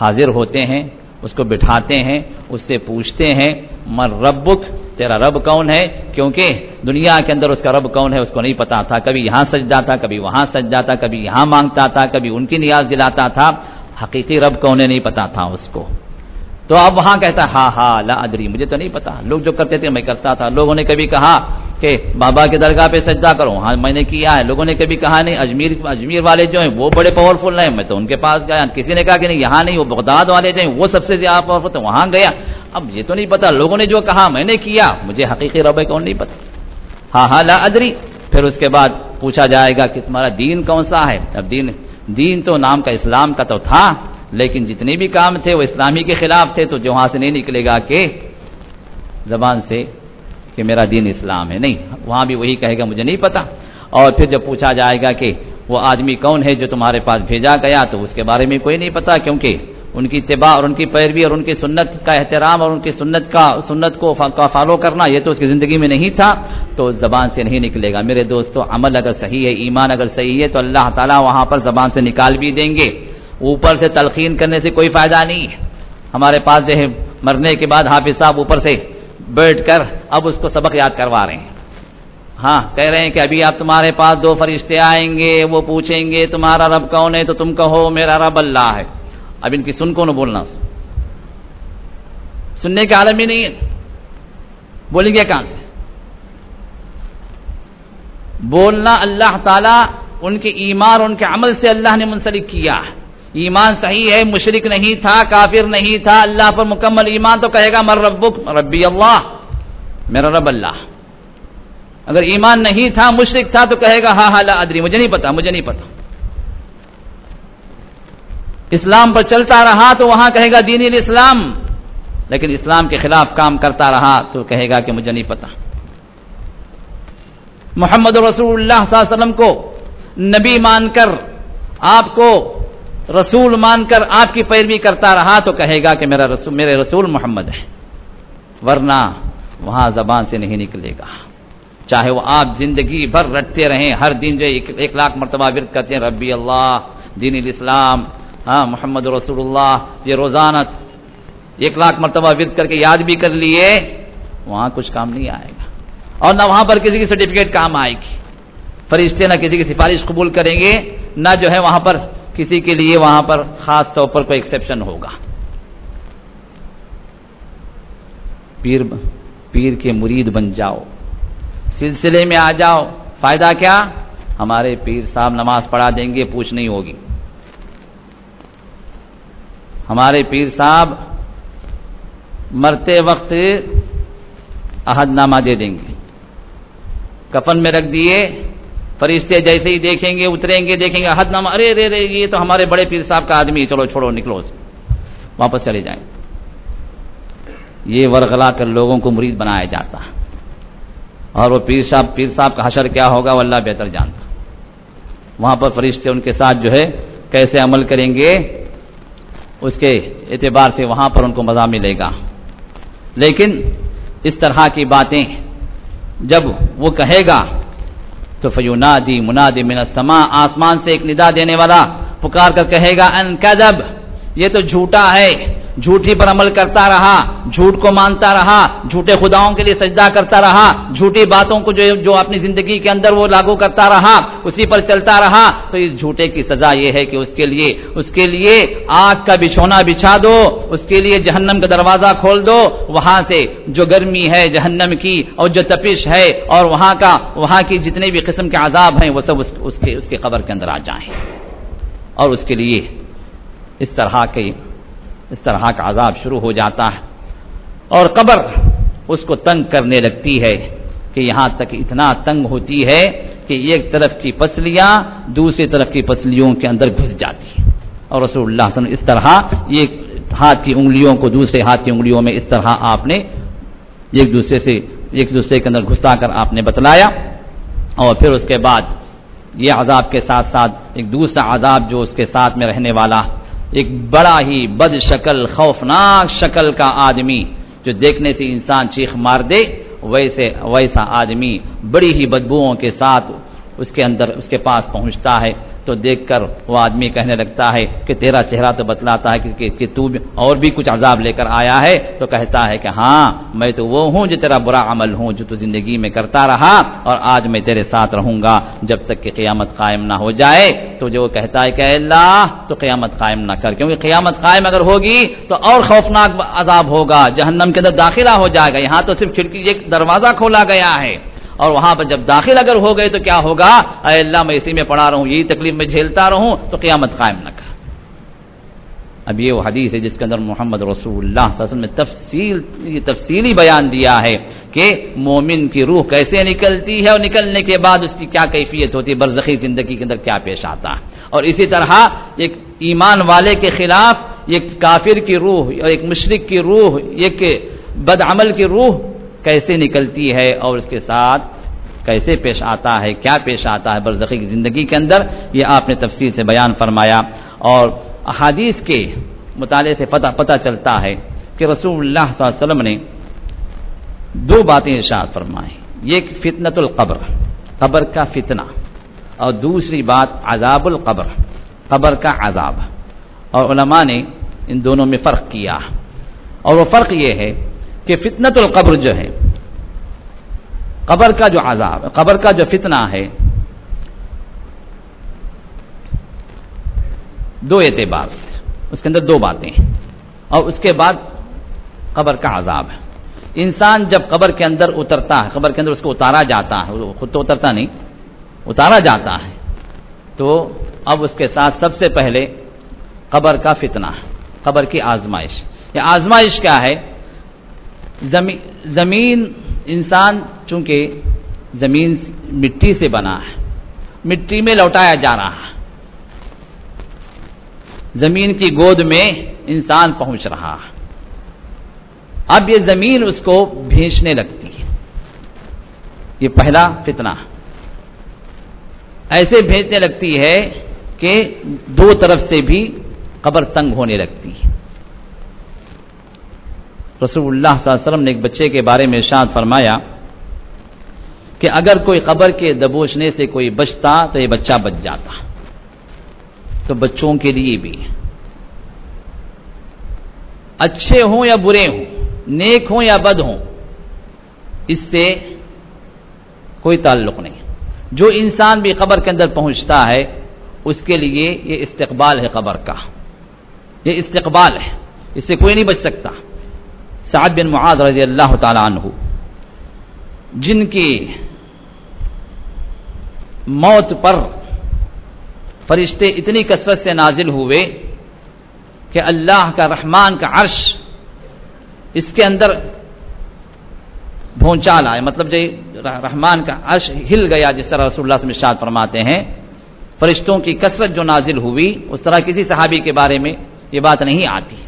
حاضر ہوتے ہیں۔ اس کو بٹھاتے ہیں، اس سے پوچھتے ہیں، مر ربک، تیرا رب کون ہے؟ کیونکہ دنیا کے اندر اس کا رب کون ہے، اس کو نہیں پتا تھا۔ کبھی یہاں سجدا تھا، کبھی وہاں سجدا تھا، کبھی یہاں مانگتا تھا، کبھی ان کی نیاز دلاتا تھا۔ حقیقی رب کون نہیں پتا تھا اس کو۔ تو اب وہاں کہتا ہاں ہاں لا ادری، مجھے تو نہیں پتا۔ لوگ جو کرتے تھے، میں کرتا تھا۔ لوگوں نے کبھی کہا کہ بابا کے درگاہ پہ سجدہ کرو۔ ہاں میں نے کیا ہے، لوگوں نے کبھی کہا نہیں، اجمیر اجمیر والے جو ہیں، وہ بڑے پاورفل ہیں۔ میں تو ان کے پاس گیا۔ کسی نے کہا کہ نہیں، یہاں نہیں، وہ بغداد والے جو ہیں، وہ سب سے زیادہ پاورفل تو وہاں گیا۔ اب یہ تو نہیں پتا، لوگوں نے جو کہا، میں نے کیا۔ مجھے حقیقی رب کون نہیں پتا۔ ہاں ہاں لا ادری۔ پھر اس کے بعد پوچھا جائے گا کہ تمہارا دین کون سا ہے؟ اب دین دین تو نام کا اسلام کا تو تھا، لیکن جتنے بھی کام تھے، وہ اسلامی کے خلاف تھے، تو جو وہاں سے نہیں نکلے گا کہ زبان سے کہ میرا دین اسلام ہے۔ نہیں، وہاں بھی وہی کہے گا، مجھے نہیں پتا۔ اور پھر جب پوچھا جائے گا کہ وہ آدمی کون ہے جو تمہارے پاس بھیجا گیا، تو اس کے بارے میں کوئی نہیں پتا، کیونکہ ان کی اتباع اور ان کی پیروی اور ان کی سنت کا احترام اور ان کی سنت کا، سنت کو فالو کرنا، یہ تو اس کی زندگی میں نہیں تھا، تو زبان سے نہیں نکلے گا۔ میرے دوستو، عمل اگر صحیح ہے، ایمان اگر صحیح ہے، تو اللہ تعالیٰ وہاں پر زبان سے نکال بھی دیں گے۔ اوپر سے تلقین کرنے سے کوئی فائدہ نہیں۔ ہے ہمارے پاس جو ہے، مرنے کے بعد حافظ صاحب اوپر سے بیٹھ کر اب اس کو سبق یاد کروا رہے ہیں۔ ہاں کہہ رہے ہیں کہ ابھی آپ تمہارے پاس دو فرشتے آئیں گے، وہ پوچھیں گے، تمہارا رب کون ہے؟ تو تم کہو، میرا رب اللہ ہے۔ اب ان کی سن کو نہ بولنا سننے کے عالم ہی نہیں ہے بولیں گے کہاں سے؟ بولنا اللہ تعالی، ان کے ایمان ان کے عمل سے اللہ نے منسلک کیا ایمان صحیح ہے مشرق نہیں تھا، کافر نہیں تھا، اللہ پر مکمل ایمان تو کہے گا مر ربک؟ ربی اللہ، میرا رب اللہ۔ اگر ایمان نہیں تھا مشرق تھا تو کہے گا ہاں ہاں ادری، مجھے نہیں پتا، مجھے نہیں پتا۔ اسلام پر چلتا رہا تو وہاں کہے گا، دین الاسلام۔ لیکن اسلام کے خلاف کام کرتا رہا تو کہے گا کہ مجھے نہیں پتا۔ محمد رسول اللہ صلی اللہ علیہ وسلم کو نبی مان کر آپ کو رسول مان کر آپ کی پیروی کرتا رہا تو کہے گا کہ میرا رسول میرے رسول محمد ہے ورنہ وہاں زبان سے نہیں نکلے گا۔ چاہے وہ آپ زندگی بھر رٹتے رہیں، ہر دن جو ایک لاکھ مرتبہ ورد کرتے ہیں، ربی اللہ، دین الاسلام ہاں محمد رسول اللہ، یہ روزانہ ایک لاکھ مرتبہ ورد کر کے یاد بھی کر لیے، وہاں کچھ کام نہیں آئے گا۔ اور نہ وہاں پر کسی کی سرٹیفکیٹ کام آئے گی۔ فرشتے نہ کسی کی سفارش قبول کریں گے، نہ جو ہے وہاں پر کسی کے لیے وہاں پر خاص طور پر کوئی ایکسیپشن ہوگا۔ پیر پیر کے مرید بن جاؤ۔ سلسلے میں آ جاؤ۔ فائدہ کیا؟ ہمارے پیر صاحب نماز پڑھا دیں گے، پوچھ نہیں ہوگی۔ ہمارے پیر صاحب مرتے وقت عہد نامہ دے دیں گے۔ کفن میں رکھ دیے۔ فرشتے جیسے ہی دیکھیں گے، اتریں گے، دیکھیں گے عہد نامہ ارے رے رے یہ تو ہمارے بڑے پیر صاحب کا آدمی چلو چھوڑو، نکلو واپس چلے جائیں۔ یہ ورغلا کر لوگوں کو مرید بنایا جاتا۔ اور وہ پیر صاحب پیر صاحب کا حشر کیا ہوگا، وہ اللہ بہتر جانتا۔ وہاں پر فرشتے ان کے ساتھ جو ہے، کیسے عمل کریں گے، اس کے اعتبار سے وہاں پر ان کو مزہ ملے گا۔ لیکن اس طرح کی باتیں جب وہ کہے گا تو فیونادی منادی من السماء، آسمان سے ایک ندا دینے والا پکار کر کہے گا، ان کذب، یہ تو جھوٹا ہے۔ جھوٹی پر عمل کرتا رہا جھوٹ کو مانتا رہا جھوٹے خداؤں کے لیے سجدہ کرتا رہا جھوٹی باتوں کو جو جو اپنی زندگی کے اندر وہ لاگو کرتا رہا اسی پر چلتا رہا تو اس جھوٹے کی سزا یہ ہے کہ اس کے لیے اس کے لیے آگ کا بچھونا بچھا دو اس کے لیے جہنم کا دروازہ کھول دو وہاں سے جو گرمی ہے جہنم کی اور جو تپش ہے اور وہاں کا وہاں کی جتنے بھی قسم کے عذاب ہیں وہ سب اس, اس کے اس کے قبر کے اندر آ جائیں۔ اور اس کے لیے اس طرح کے اس طرح کا عذاب شروع ہو جاتا ہے اور قبر اس کو تنگ کرنے لگتی ہے کہ یہاں تک اتنا تنگ ہوتی ہے کہ ایک طرف کی پسلیاں دوسری طرف کی پسلیوں کے اندر گھس جاتی ہیں۔ اور رسول اللہ صلی اللہ علیہ وسلم اس طرح ایک ہاتھ کی انگلیوں کو دوسرے ہاتھ کی انگلیوں میں اس طرح آپ نے ایک دوسرے سے ایک دوسرے کے اندر گھسا کر آپ نے بتلایا۔ اور پھر اس کے بعد یہ عذاب کے ساتھ ساتھ ایک دوسرا عذاب جو اس کے ساتھ میں رہنے والا ایک بڑا ہی بد شکل، خوفناک شکل کا آدمی جو دیکھنے سے انسان چیخ مار دے، ویسے ویسا آدمی بڑی ہی بدبوؤں کے ساتھ اس کے اندر اس کے پاس پہنچتا ہے تو دیکھ کر وہ آدمی کہنے لگتا ہے کہ تیرا چہرہ تو بتلاتا ہے کہ, کہ تو اور بھی کچھ عذاب لے کر آیا ہے تو کہتا ہے کہ ہاں میں تو وہ ہوں جو تیرا برا عمل ہوں جو تو زندگی میں کرتا رہا اور آج میں تیرے ساتھ رہوں گا جب تک کہ قیامت قائم نہ ہو جائے تو جو کہتا ہے کہ اللہ تو قیامت قائم نہ کر کیونکہ قیامت قائم اگر ہوگی تو اور خوفناک عذاب ہوگا جہنم کے اندر داخلہ ہو جائے گا یہاں تو صرف کھڑکی ایک دروازہ کھولا گیا ہے اور وہاں پر جب داخل اگر ہو گئے تو کیا ہوگا؟ اے اللہ، میں اسی میں پڑھا رہا ہوں، یہی تکلیف میں جھیلتا رہوں تو قیامت قائم نہ کر۔ اب یہ وہ حدیث ہے جس کے اندر محمد رسول اللہ صلی اللہ علیہ وسلم نے تفصیل، یہ تفصیلی بیان دیا ہے کہ مومن کی روح کیسے نکلتی ہے اور نکلنے کے بعد اس کی کیا کیفیت ہوتی ہے، برزخی زندگی کے اندر کیا پیش آتا ہے۔ اور اسی طرح ایک ایمان والے کے خلاف ایک کافر کی روح اور ایک مشرق کی روح، ایک بد عمل کی روح کیسے نکلتی ہے اور اس کے ساتھ کیسے پیش آتا ہے، کیا پیش آتا ہے برزخی کی زندگی کے اندر، یہ آپ نے تفصیل سے بیان فرمایا۔ اور احادیث کے مطالعے سے پتہ پتہ چلتا ہے کہ رسول اللہ صلی اللہ علیہ وسلم نے دو باتیں ارشاد فرمائیں۔ ایک فتنت القبر، قبر کا فتنہ، اور دوسری بات عذاب القبر، قبر کا عذاب۔ اور علماء نے ان دونوں میں فرق کیا۔ اور وہ فرق یہ ہے کہ فتنت القبر جو ہے، قبر کا جو عذاب، قبر کا جو فتنہ ہے، دو اعتبار سے، اس کے اندر دو باتیں ہیں، اور اس کے بعد قبر کا عذاب ہے۔ انسان جب قبر کے اندر اترتا ہے، قبر کے اندر اس کو اتارا جاتا ہے خود تو اترتا نہیں، اتارا جاتا ہے، تو اب اس کے ساتھ سب سے پہلے قبر کا فتنہ، قبر کی آزمائش۔ یہ آزمائش کیا ہے؟ زمین انسان چونکہ زمین مٹی سے بنا ہے، مٹی میں لوٹایا جا رہا ہے۔ زمین کی گود میں انسان پہنچ رہا ہے۔ اب یہ زمین اس کو بھینچنے لگتی ہے۔ یہ پہلا فتنہ۔ ایسے بھیجنے لگتی ہے کہ دو طرف سے بھی قبر تنگ ہونے لگتی ہے۔ رسول اللہ صلی اللہ علیہ وسلم نے ایک بچے کے بارے میں ارشاد فرمایا کہ اگر کوئی قبر کے دبوچنے سے کوئی بچتا تو یہ بچہ بچ جاتا تو بچوں کے لیے بھی۔ اچھے ہوں یا برے ہوں، نیک ہوں یا بد ہوں، اس سے کوئی تعلق نہیں۔ جو انسان بھی قبر کے اندر پہنچتا ہے، اس کے لیے یہ استقبال ہے قبر کا۔ یہ استقبال ہے۔ اس سے کوئی نہیں بچ سکتا۔ سعد بن معاذ رضی اللہ تعالی عنہ، جن کی موت پر فرشتے اتنی کثرت سے نازل ہوئے کہ اللہ کا رحمان کا عرش اس کے اندر بھونچال آئے مطلب جی، جو رحمان کا عرش ہل گیا، جس طرح رسول اللہ سے فرماتے ہیں۔ فرشتوں کی کثرت جو نازل ہوئی، اس طرح کسی صحابی کے بارے میں یہ بات نہیں آتی۔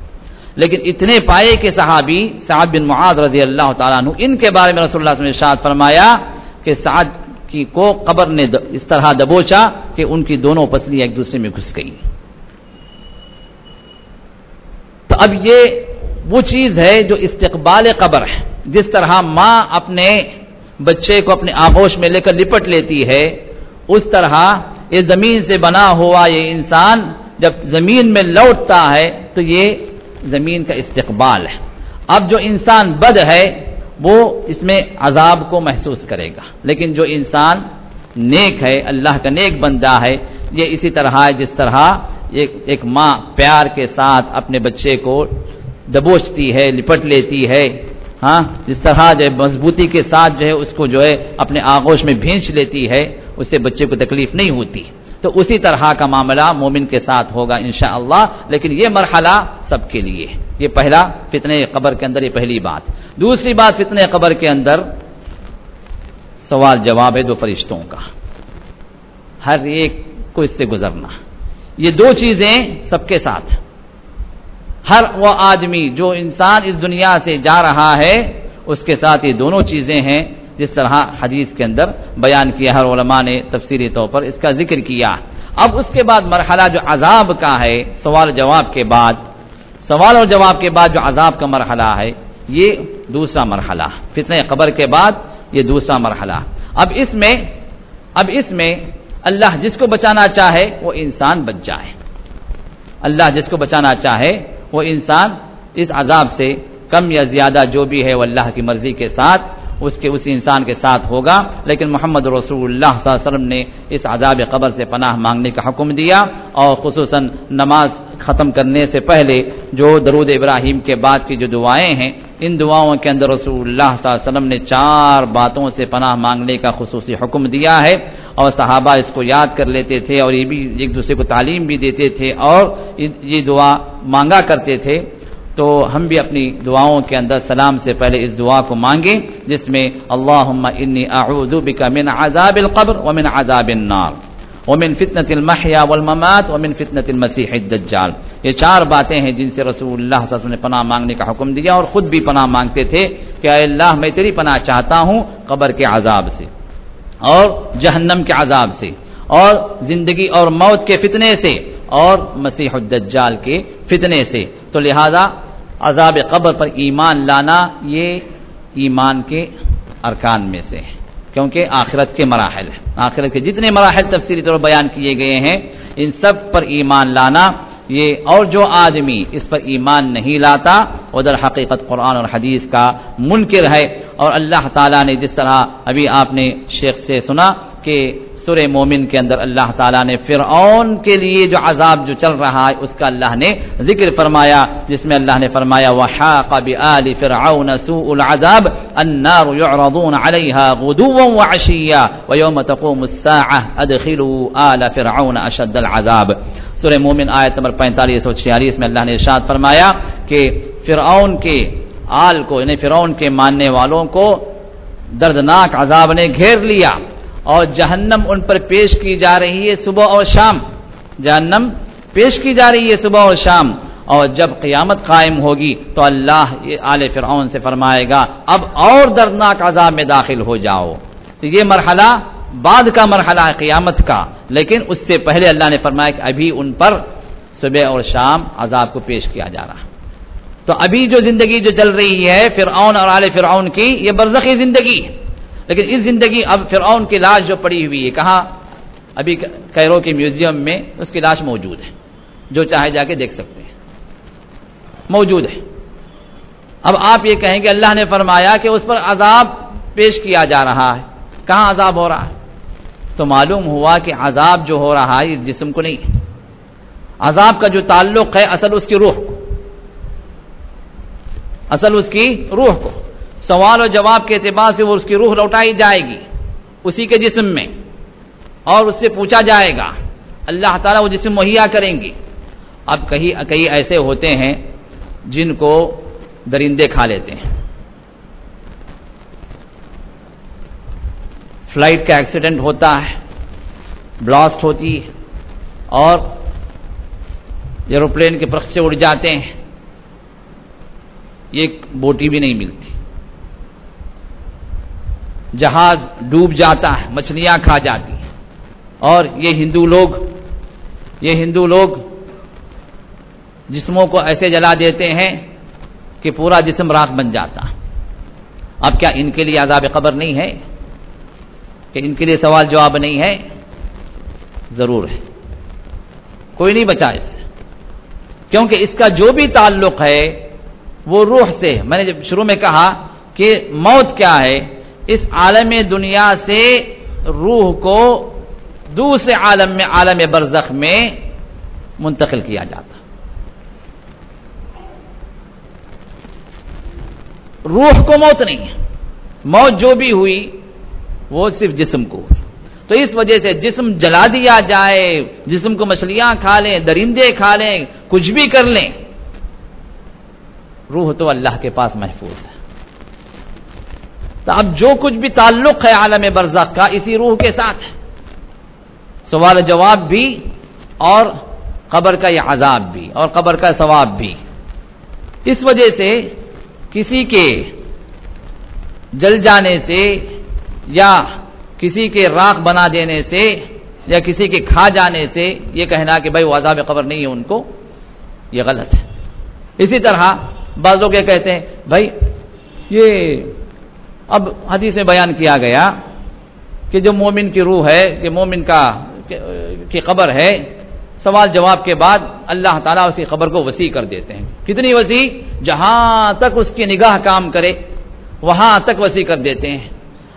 لیکن اتنے پائے کے صحابی سعد بن معاذ رضی اللہ تعالیٰ عنہ، ان کے بارے میں رسول اللہ نے ارشاد فرمایا کہ سعد کی کو قبر نے اس طرح دبوچا کہ ان کی دونوں پسلیاں ایک دوسرے میں گھس گئی تو اب یہ وہ چیز ہے جو استقبال قبر ہے۔ جس طرح ماں اپنے بچے کو اپنے آغوش میں لے کر لپٹ لیتی ہے، اس طرح یہ زمین سے بنا ہوا یہ انسان جب زمین میں لوٹتا ہے تو یہ زمین کا استقبال ہے۔ اب جو انسان بد ہے، وہ اس میں عذاب کو محسوس کرے گا۔ لیکن جو انسان نیک ہے، اللہ کا نیک بندہ ہے، یہ اسی طرح ہے جس طرح ایک ایک ماں پیار کے ساتھ اپنے بچے کو دبوچتی ہے، لپٹ لیتی ہے۔ ہاں جس طرح جو ہے مضبوطی کے ساتھ جو ہے اس کو جو ہے اپنے آغوش میں بھینچ لیتی ہے، اس سے بچے کو تکلیف نہیں ہوتی۔ تو اسی طرح کا معاملہ مومن کے ساتھ ہوگا انشاءاللہ، لیکن یہ مرحلہ سب کے لیے۔ یہ پہلا فتنے قبر کے اندر، یہ پہلی بات۔ دوسری بات فتنے قبر کے اندر سوال جواب ہے دو فرشتوں کا۔ ہر ایک کو اس سے گزرنا۔ یہ دو چیزیں سب کے ساتھ۔ ہر وہ آدمی جو انسان اس دنیا سے جا رہا ہے، اس کے ساتھ یہ دونوں چیزیں ہیں۔ جس طرح حدیث کے اندر بیان کیا ہر علماء نے تفصیلی طور پر اس کا ذکر کیا۔ اب اس کے بعد مرحلہ جو عذاب کا ہے، سوال جواب کے بعد، سوال اور جواب کے بعد جو عذاب کا مرحلہ ہے، یہ دوسرا مرحلہ، فتنہ قبر کے بعد یہ دوسرا مرحلہ۔ اب اس میں، اب اس میں اللہ جس کو بچانا چاہے، وہ انسان بچ جائے۔ اللہ جس کو بچانا چاہے، وہ انسان اس عذاب سے کم یا زیادہ جو بھی ہے، وہ اللہ کی مرضی کے ساتھ اس کے اس انسان کے ساتھ ہوگا۔ لیکن محمد رسول اللہ صلی اللہ علیہ وسلم نے اس عذاب قبر سے پناہ مانگنے کا حکم دیا اور خصوصاً نماز ختم کرنے سے پہلے جو درود ابراہیم کے بعد کی جو دعائیں ہیں، ان دعاؤں کے اندر رسول اللہ صلی اللہ علیہ وسلم نے چار باتوں سے پناہ مانگنے کا خصوصی حکم دیا ہے۔ اور صحابہ اس کو یاد کر لیتے تھے اور یہ بھی ایک دوسرے کو تعلیم بھی دیتے تھے اور یہ دعا مانگا کرتے تھے۔ تو ہم بھی اپنی دعاؤں کے اندر سلام سے پہلے اس دعا کو مانگیں، جس میں اللہ انی اعوذ بک من عذاب القبر ومن عذاب النار ومن فتنة المحیا والممات ومن فتنة المسیح الدجال۔ یہ چار باتیں ہیں جن سے رسول اللہ صلی اللہ علیہ وسلم نے پناہ مانگنے کا حکم دیا اور خود بھی پناہ مانگتے تھے کہ اے اللہ میں تیری پناہ چاہتا ہوں قبر کے عذاب سے اور جہنم کے عذاب سے اور زندگی اور موت کے فتنے سے اور مسیح الدجال کے فتنے سے۔ تو لہذا عذاب قبر پر ایمان لانا یہ ایمان کے ارکان میں سے ہے۔ کیونکہ آخرت کے مراحل آخرت کے جتنے مراحل تفصیلی طور بیان کیے گئے ہیں، ان سب پر ایمان لانا یہ اور جو آدمی اس پر ایمان نہیں لاتا ادھر حقیقت قرآن اور حدیث کا منکر ہے۔ اور اللہ تعالیٰ نے جس طرح ابھی آپ نے شیخ سے سنا کہ سورہ مومن کے اندر اللہ تعالیٰ نے فرعون کے لیے جو عذاب جو چل رہا ہے، اس کا اللہ نے ذکر فرمایا، جس میں اللہ نے فرمایا، وحاق بآل فرعون سوء العذاب، النار يعرضون عليها غدوا وعشيا، ويوم تقوم الساعة ادخلوا آل فرعون اشد العذاب۔ سورہ مومن آیت نمبر 45 اور 46 میں اللہ نے ارشاد فرمایا کہ فرعون کے آل کو یعنی فرعون کے ماننے والوں کو دردناک عذاب نے گھیر لیا۔ اور جہنم ان پر پیش کی جا رہی ہے صبح اور شام۔ جہنم پیش کی جا رہی ہے صبح اور شام۔ اور جب قیامت قائم ہوگی تو اللہ آل فرعون سے فرمائے گا، اب اور دردناک عذاب میں داخل ہو جاؤ۔ تو یہ مرحلہ بعد کا مرحلہ ہے قیامت کا۔ لیکن اس سے پہلے اللہ نے فرمایا کہ ابھی ان پر صبح اور شام عذاب کو پیش کیا جا رہا۔ تو ابھی جو زندگی جو چل رہی ہے، فرعون اور آل فرعون کی، یہ برزخی زندگی لیکن اس زندگی اب فرعون کی لاش جو پڑی ہوئی ہے، کہاں؟ ابھی کیرو کے میوزیم میں اس کی لاش موجود ہے، جو چاہے جا کے دیکھ سکتے ہیں۔ موجود ہے۔ اب آپ یہ کہیں کہ اللہ نے فرمایا کہ اس پر عذاب پیش کیا جا رہا ہے۔ کہاں عذاب ہو رہا ہے؟ تو معلوم ہوا کہ عذاب جو ہو رہا ہے، اس جسم کو نہیں۔ عذاب کا جو تعلق ہے، اصل اس کی روح۔ کو اصل اس کی روح کو۔ سوال و جواب کے اعتبار سے وہ اس کی روح لوٹائی جائے گی، اسی کے جسم میں، اور اس سے پوچھا جائے گا، اللہ تعالیٰ وہ جسم مہیا کریں گی۔ اب کہیں کئی ایسے ہوتے ہیں جن کو درندے کھا لیتے ہیں۔ فلائٹ کا ایکسیڈنٹ ہوتا ہے، بلاسٹ ہوتی ہے، اور ایروپلین کے پرخ سے اڑ جاتے ہیں۔ ایک بوٹی بھی نہیں ملتی۔ جہاز ڈوب جاتا ہے، مچھلیاں کھا جاتی ہیں۔ اور یہ ہندو لوگ، یہ ہندو لوگ جسموں کو ایسے جلا دیتے ہیں کہ پورا جسم راک بن جاتا۔ اب کیا ان کے لیے عذاب قبر نہیں ہے؟ کہ ان کے لیے سوال جواب نہیں ہے؟ ضرور ہے۔ کوئی نہیں بچا اس سے۔ کیونکہ اس کا جو بھی تعلق ہے، وہ روح سے میں نے جب شروع میں کہا کہ موت کیا ہے اس عالم دنیا سے روح کو دوسرے عالم میں عالم برزخ میں منتقل کیا جاتا۔ روح کو موت نہیں ہے۔ موت جو بھی ہوئی، وہ صرف جسم کو ہوئی۔ تو اس وجہ سے جسم جلا دیا جائے، جسم کو مچھلیاں کھا لیں، درندے کھا لیں، کچھ بھی کر لیں۔ روح تو اللہ کے پاس محفوظ ہے۔ تو اب جو کچھ بھی تعلق ہے عالم برزخ کا اسی روح کے ساتھ ہے۔ سوال جواب بھی اور قبر کا یہ عذاب بھی اور قبر کا ثواب بھی۔ اس وجہ سے کسی کے جل جانے سے یا کسی کے راکھ بنا دینے سے یا کسی کے کھا جانے سے یہ کہنا کہ بھائی وہ عذاب قبر نہیں ہے، ان کو یہ غلط ہے۔ اسی طرح بعض لوگ یہ کہتے ہیں، بھائی یہ اب حدیث میں بیان کیا گیا کہ جو مومن کی روح ہے، کہ مومن کا کی قبر ہے، سوال جواب کے بعد اللہ تعالیٰ اسی خبر کو وسیع کر دیتے ہیں۔ کتنی وسیع؟ جہاں تک اس کی نگاہ کام کرے، وہاں تک وسیع کر دیتے ہیں۔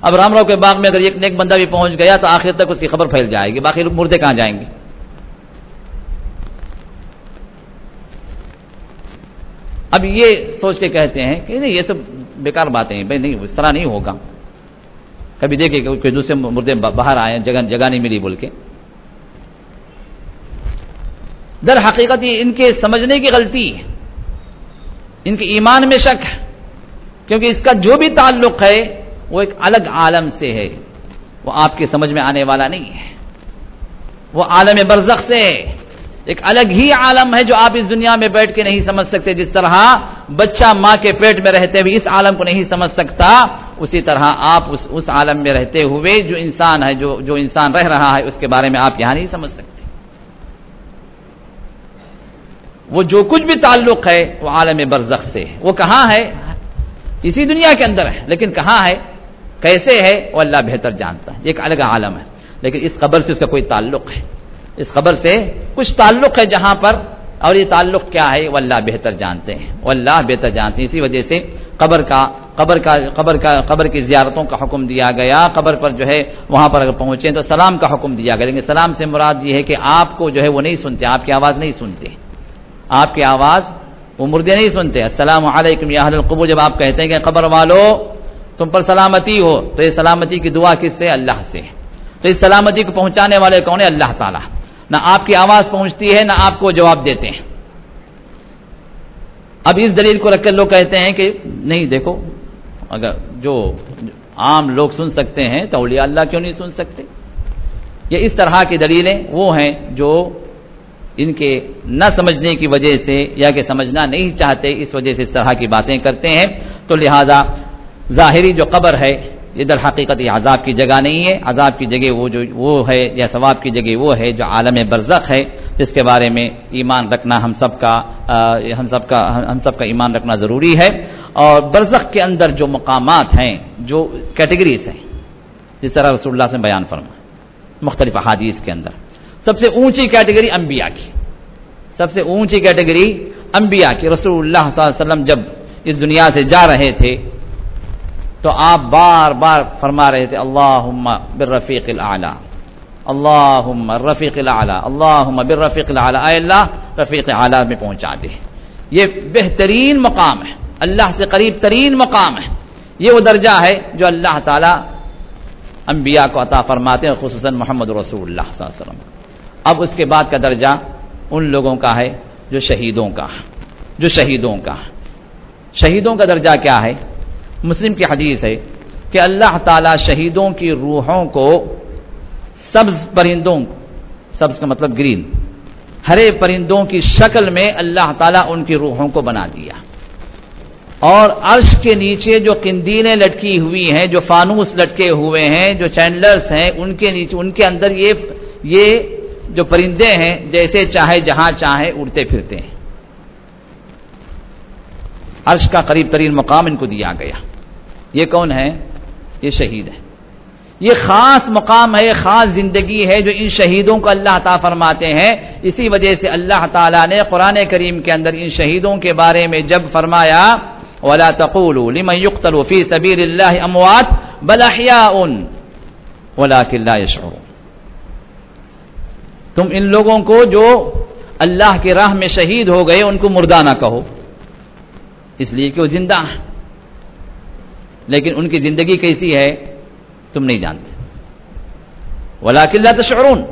اب رام راؤ کے باغ میں اگر ایک نیک بندہ بھی پہنچ گیا تو آخر تک اس کی خبر پھیل جائے گی، باقی مردے کہاں جائیں گے؟ اب یہ سوچ کے کہتے ہیں کہ نہیں، یہ سب بیکار باتیں ہیں۔ بھائی نہیں، اس طرح نہیں ہوگا۔ کبھی دیکھے کہ کوئی دوسرے مردے باہر آئے، جگہ جگہ نہیں ملی بول کے۔ در حقیقت یہ ان کے سمجھنے کی غلطی ہے ان کے ایمان میں شک ہے۔ کیونکہ اس کا جو بھی تعلق ہے، وہ ایک الگ عالم سے ہے۔ وہ آپ کے سمجھ میں آنے والا نہیں ہے۔ وہ عالم برزخ سے ہے۔ ایک الگ ہی عالم ہے جو آپ اس دنیا میں بیٹھ کے نہیں سمجھ سکتے جس طرح بچہ ماں کے پیٹ میں رہتے ہوئے اس عالم کو نہیں سمجھ سکتا، اسی طرح آپ اس اس عالم میں رہتے ہوئے جو انسان ہے، جو جو انسان رہ رہا ہے، اس کے بارے میں آپ یہاں نہیں سمجھ سکتے۔ وہ جو کچھ بھی تعلق ہے، وہ عالم برزخ سے ہے۔ وہ کہاں ہے؟ اسی دنیا کے اندر ہے۔ لیکن کہاں ہے؟ کیسے ہے؟ وہ اللہ بہتر جانتا ہے۔ ایک الگ عالم ہے۔ لیکن اس خبر سے اس کا کوئی تعلق ہے۔ اس خبر سے کچھ تعلق ہے جہاں پر اور یہ تعلق کیا ہے وہ اللہ بہتر جانتے ہیں وہ اللہ بہتر جانتے ہیں۔ اسی وجہ سے قبر کا قبر کا قبر کا قبر کی زیارتوں کا حکم دیا گیا۔ قبر پر جو ہے وہاں پر اگر پہنچے تو سلام کا حکم دیا گیا۔ لیکن سلام سے مراد یہ ہے کہ آپ کو جو ہے وہ نہیں سنتے، آپ کی آواز نہیں سنتے۔ آپ کی آواز وہ مردے نہیں سنتے۔ السلام علیکم یا القبو جب آپ کہتے ہیں کہ قبر والو، تم پر سلامتی ہو، تو یہ سلامتی کی دعا کس سے؟ اللہ سے۔ تو اس سلامتی کو پہنچانے والے کون ہے اللہ تعالیٰ۔ نہ آپ کی آواز پہنچتی ہے، نہ آپ کو جواب دیتے ہیں۔ اب اس دلیل کو رکھ کر لوگ کہتے ہیں کہ نہیں، دیکھو، اگر جو عام لوگ سن سکتے ہیں تو اولیاء اللہ کیوں نہیں سن سکتے؟ یہ اس طرح کی دلیلیں وہ ہیں جو ان کے نہ سمجھنے کی وجہ سے یا کہ سمجھنا نہیں چاہتے اس وجہ سے اس طرح کی باتیں کرتے ہیں۔ تو لہذا ظاہری جو قبر ہے یہ در حقیقت یہ عذاب کی جگہ نہیں ہے۔ عذاب کی جگہ وہ جو وہ ہے یا ثواب کی جگہ وہ ہے جو عالم برزخ ہے، جس کے بارے میں ایمان رکھنا ہم سب کا ہم سب کا، ہم سب کا ایمان رکھنا ضروری ہے۔ اور برزخ کے اندر جو مقامات ہیں، جو کیٹیگریز ہیں، جس طرح رسول اللہ سے بیان فرما مختلف احادیث کے اندر۔ سب سے اونچی کیٹیگری انبیاء کی۔ سب سے اونچی کیٹیگری انبیاء کی۔ رسول اللہ صلی اللہ علیہ وسلم جب اس دنیا سے جا رہے تھے تو آپ بار بار فرما رہے تھے اللہ بالرفیق العلی اللہ رفیق العلی اللہ بالرفیق العلی اے اللہ رفیق اعلیٰ میں پہنچا دے۔ یہ بہترین مقام ہے، اللہ سے قریب ترین مقام ہے۔ یہ وہ درجہ ہے جو اللہ تعالی انبیاء کو عطا فرماتے ہیں، خصوصاً محمد رسول اللہ صلی اللہ علیہ وسلم۔ اب اس کے بعد کا درجہ ان لوگوں کا ہے جو شہیدوں کا، جو شہیدوں کا۔ شہیدوں کا درجہ کیا ہے؟ مسلم کی حدیث ہے کہ اللہ تعالی شہیدوں کی روحوں کو، سبز پرندوں سبز کا مطلب گرین، ہرے پرندوں کی شکل میں اللہ تعالیٰ ان کی روحوں کو بنا دیا۔ اور عرش کے نیچے جو قندیلیں لٹکی ہوئی ہیں، جو فانوس لٹکے ہوئے ہیں، جو چینڈلرس ہیں، ان کے نیچے، ان کے اندر یہ یہ جو پرندے ہیں، جیسے چاہے، جہاں چاہے، اڑتے پھرتے ہیں۔ عرش کا قریب ترین مقام ان کو دیا گیا۔ یہ کون ہے؟ یہ شہید ہے۔ یہ خاص مقام ہے، خاص زندگی ہے جو ان شہیدوں کو اللہ تعالیٰ فرماتے ہیں۔ اسی وجہ سے اللہ تعالیٰ نے قرآن کریم کے اندر ان شہیدوں کے بارے میں جب فرمایا، ولا تقولوا لمن يقتل في سبيل الله اموات بل احياء ولكن لا يشعرون۔ تم ان لوگوں کو جو اللہ کی راہ میں شہید ہو گئے، ان کو مردہ نہ کہو۔ اس لیے کہ وہ زندہ ہیں۔ لیکن ان کی زندگی کیسی ہے تم نہیں جانتے۔ ولا لا تشعرون۔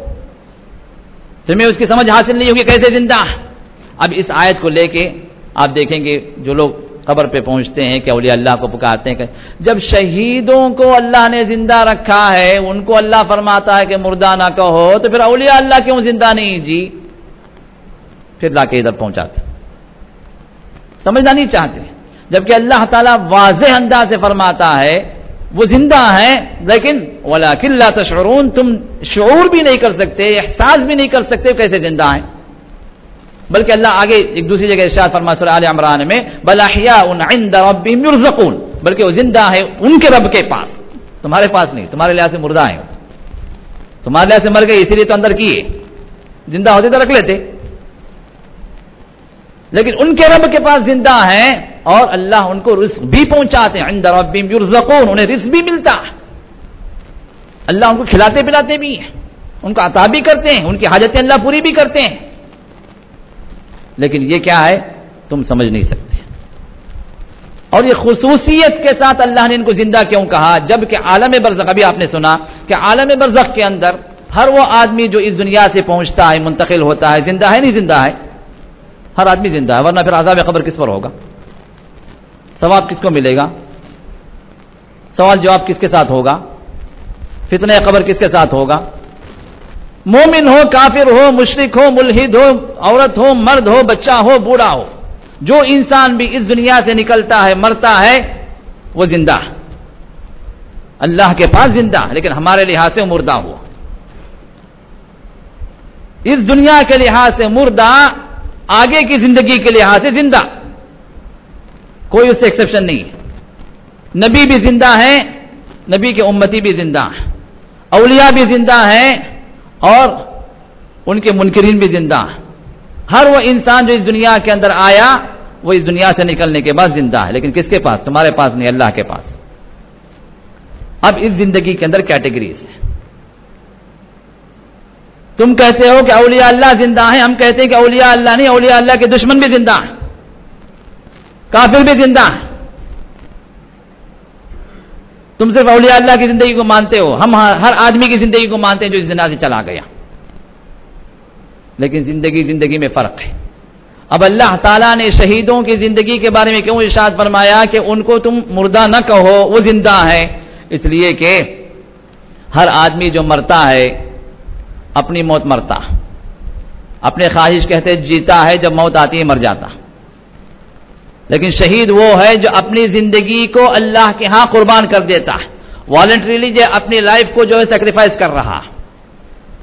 تمہیں اس کی سمجھ حاصل نہیں ہوگی کیسے زندہ۔ اب اس آیت کو لے کے آپ دیکھیں گے جو لوگ قبر پہ پہنچتے ہیں کہ اولیاء اللہ کو پکارتے ہیں کہ جب شہیدوں کو اللہ نے زندہ رکھا ہے، ان کو اللہ فرماتا ہے کہ مردہ نہ کہو، تو پھر اولیاء اللہ کیوں زندہ نہیں؟ جی پھر لا کے ادھر پہنچاتے۔ سمجھنا نہیں چاہتے۔ جبکہ اللہ تعالیٰ واضح انداز سے فرماتا ہے، وہ زندہ ہیں، لیکن ولا کلّہ تشعرون، تم شعور بھی نہیں کر سکتے، احساس بھی نہیں کر سکتے کیسے زندہ ہیں۔ بلکہ اللہ آگے ایک دوسری جگہ ارشاد فرما سورہ آل عمران میں بلاحیا عند ربهم بلکہ وہ زندہ ہے ان کے رب کے پاس۔ تمہارے پاس نہیں، تمہارے لحاظ سے مردہ ہیں۔ تمہارے لحاظ سے مر گئے، اسی لیے تو اندر کیے۔ زندہ ہوتے تو رکھ لیتے۔ لیکن ان کے رب کے پاس زندہ ہیں اور اللہ ان کو رزق بھی پہنچاتے ہیں. عند ربهم يرزقون انہیں رزق بھی ملتا. ہے اللہ ان کو کھلاتے پلاتے بھی ہیں. ان کو عطا بھی کرتے ہیں، ان کی حاجتیں اللہ پوری بھی کرتے ہیں. لیکن یہ کیا ہے؟ تم سمجھ نہیں سکتے. اور یہ خصوصیت کے ساتھ اللہ نے ان کو زندہ کیوں کہا؟ جبکہ عالم برزخ، ابھی آپ نے سنا کہ عالم برزخ کے اندر ہر وہ آدمی جو اس دنیا سے پہنچتا ہے، منتقل ہوتا ہے، زندہ ہے، نہیں زندہ ہے؟ ہر آدمی زندہ ہے، ورنہ پھر عذاب قبر کس پر ہوگا؟ ثواب کس کو ملے گا؟ سوال جواب کس کے ساتھ ہوگا؟ فتنہ قبر کس کے ساتھ ہوگا؟ مومن ہو، کافر ہو مشرق ہو، ملحد ہو، عورت ہو، مرد ہو، بچہ ہو، بوڑھا ہو، جو انسان بھی اس دنیا سے نکلتا ہے، مرتا ہے، وہ زندہ اللہ کے پاس زندہ لیکن ہمارے لحاظ سے مردہ ہوا۔ اس دنیا کے لحاظ سے مردہ آگے کی زندگی کے لحاظ سے زندہ۔ کوئی اس سے ایکسپشن نہیں ہے۔ نبی بھی زندہ ہے نبی کے امتی بھی زندہ ہیں۔ اولیاء بھی زندہ ہیں اور ان کے منکرین بھی زندہ ہیں۔ ہر وہ انسان جو اس دنیا کے اندر آیا، وہ اس دنیا سے نکلنے کے بعد زندہ ہے۔ لیکن کس کے پاس؟ تمہارے پاس نہیں، اللہ کے پاس۔ اب اس زندگی کے اندر کیٹیگریز ہیں۔ تم کہتے ہو کہ اولیاء اللہ زندہ ہیں، ہم کہتے ہیں کہ اولیاء اللہ نہیں، اولیاء اللہ کے دشمن بھی زندہ ہیں، کافر بھی زندہ ہیں۔ تم صرف اولیاء اللہ کی زندگی کو مانتے ہو، ہم ہر آدمی کی زندگی کو مانتے ہیں جو اس زندہ سے چلا گیا۔ لیکن زندگی زندگی میں فرق ہے۔ اب اللہ تعالیٰ نے شہیدوں کی زندگی کے بارے میں کیوں ارشاد فرمایا کہ ان کو تم مردہ نہ کہو، وہ زندہ ہے اس لیے کہ ہر آدمی جو مرتا ہے اپنی موت مرتا۔ اپنے خواہش کہتے جیتا ہے، جب موت آتی ہے مر جاتا۔ لیکن شہید وہ ہے جو اپنی زندگی کو اللہ کے ہاں قربان کر دیتا۔ ہے والنٹریلی جو اپنی لائف کو جو ہے سیکریفائز کر رہا۔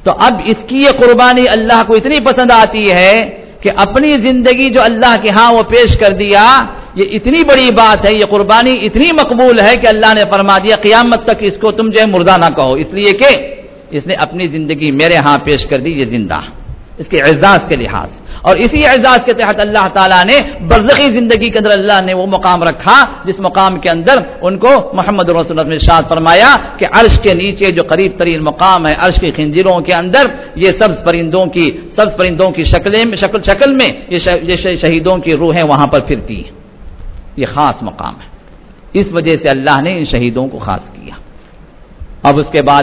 تو اب اس کی یہ قربانی اللہ کو اتنی پسند آتی ہے کہ اپنی زندگی جو اللہ کے ہاں وہ پیش کر دیا، یہ اتنی بڑی بات ہے، یہ قربانی اتنی مقبول ہے کہ اللہ نے فرما دیا، قیامت تک اس کو تم جو ہے مردہ نہ کہو۔ اس لیے کہ اس نے اپنی زندگی میرے ہاں پیش کر دی، یہ زندہ۔ اس کے اعزاز کے لحاظ۔ اور اسی اعزاز کے تحت اللہ تعالیٰ نے برزخی زندگی کے اندر اللہ نے وہ مقام رکھا، جس مقام کے اندر ان کو محمد رسول اللہ شاد فرمایا کہ عرش کے نیچے جو قریب ترین مقام ہے عرش کی خنجروں کے اندر، یہ سبز پرندوں کی، سبز پرندوں کی شکلیں، شکل شکل میں یہ شہیدوں کی روحیں وہاں پر پھرتی ہیں۔ یہ خاص مقام ہے۔ اس وجہ سے اللہ نے ان شہیدوں کو خاص کیا۔ اب اس کے بعد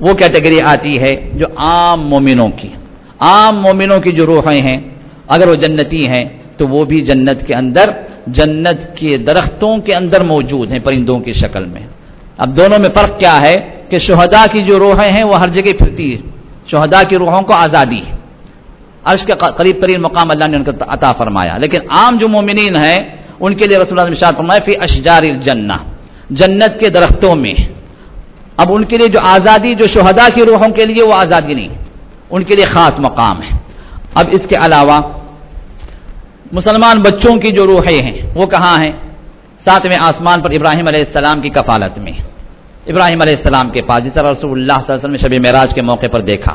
وہ کیٹیگری آتی ہے جو عام مومنوں کی عام مومنوں کی جو روحیں ہیں، اگر وہ جنتی ہیں، تو وہ بھی جنت کے اندر، جنت کے درختوں کے اندر موجود ہیں، پرندوں کی شکل میں۔ اب دونوں میں فرق کیا ہے کہ شہدا کی جو روحیں ہیں، وہ ہر جگہ پھرتی ہے شہدا کی روحوں کو آزادی ہے۔ عرش کے قریب ترین مقام اللہ نے ان کا عطا فرمایا۔ لیکن عام جو مومنین ہیں، ان کے لیے رسول اللہ فرمایا، فی اشجار الجنہ، جنت کے درختوں میں۔ اب ان کے لیے جو آزادی، جو شہدا کی روحوں کے لیے وہ آزادی نہیں ان کے لیے خاص مقام ہے۔ اب اس کے علاوہ مسلمان بچوں کی جو روحیں ہیں، وہ کہاں ہیں؟ ساتویں آسمان پر ابراہیم علیہ السلام کی کفالت میں۔ ابراہیم علیہ السلام کے پاس جس طرح رسول اللہ صلی اللہ علیہ وسلم شب معراج کے موقع پر دیکھا۔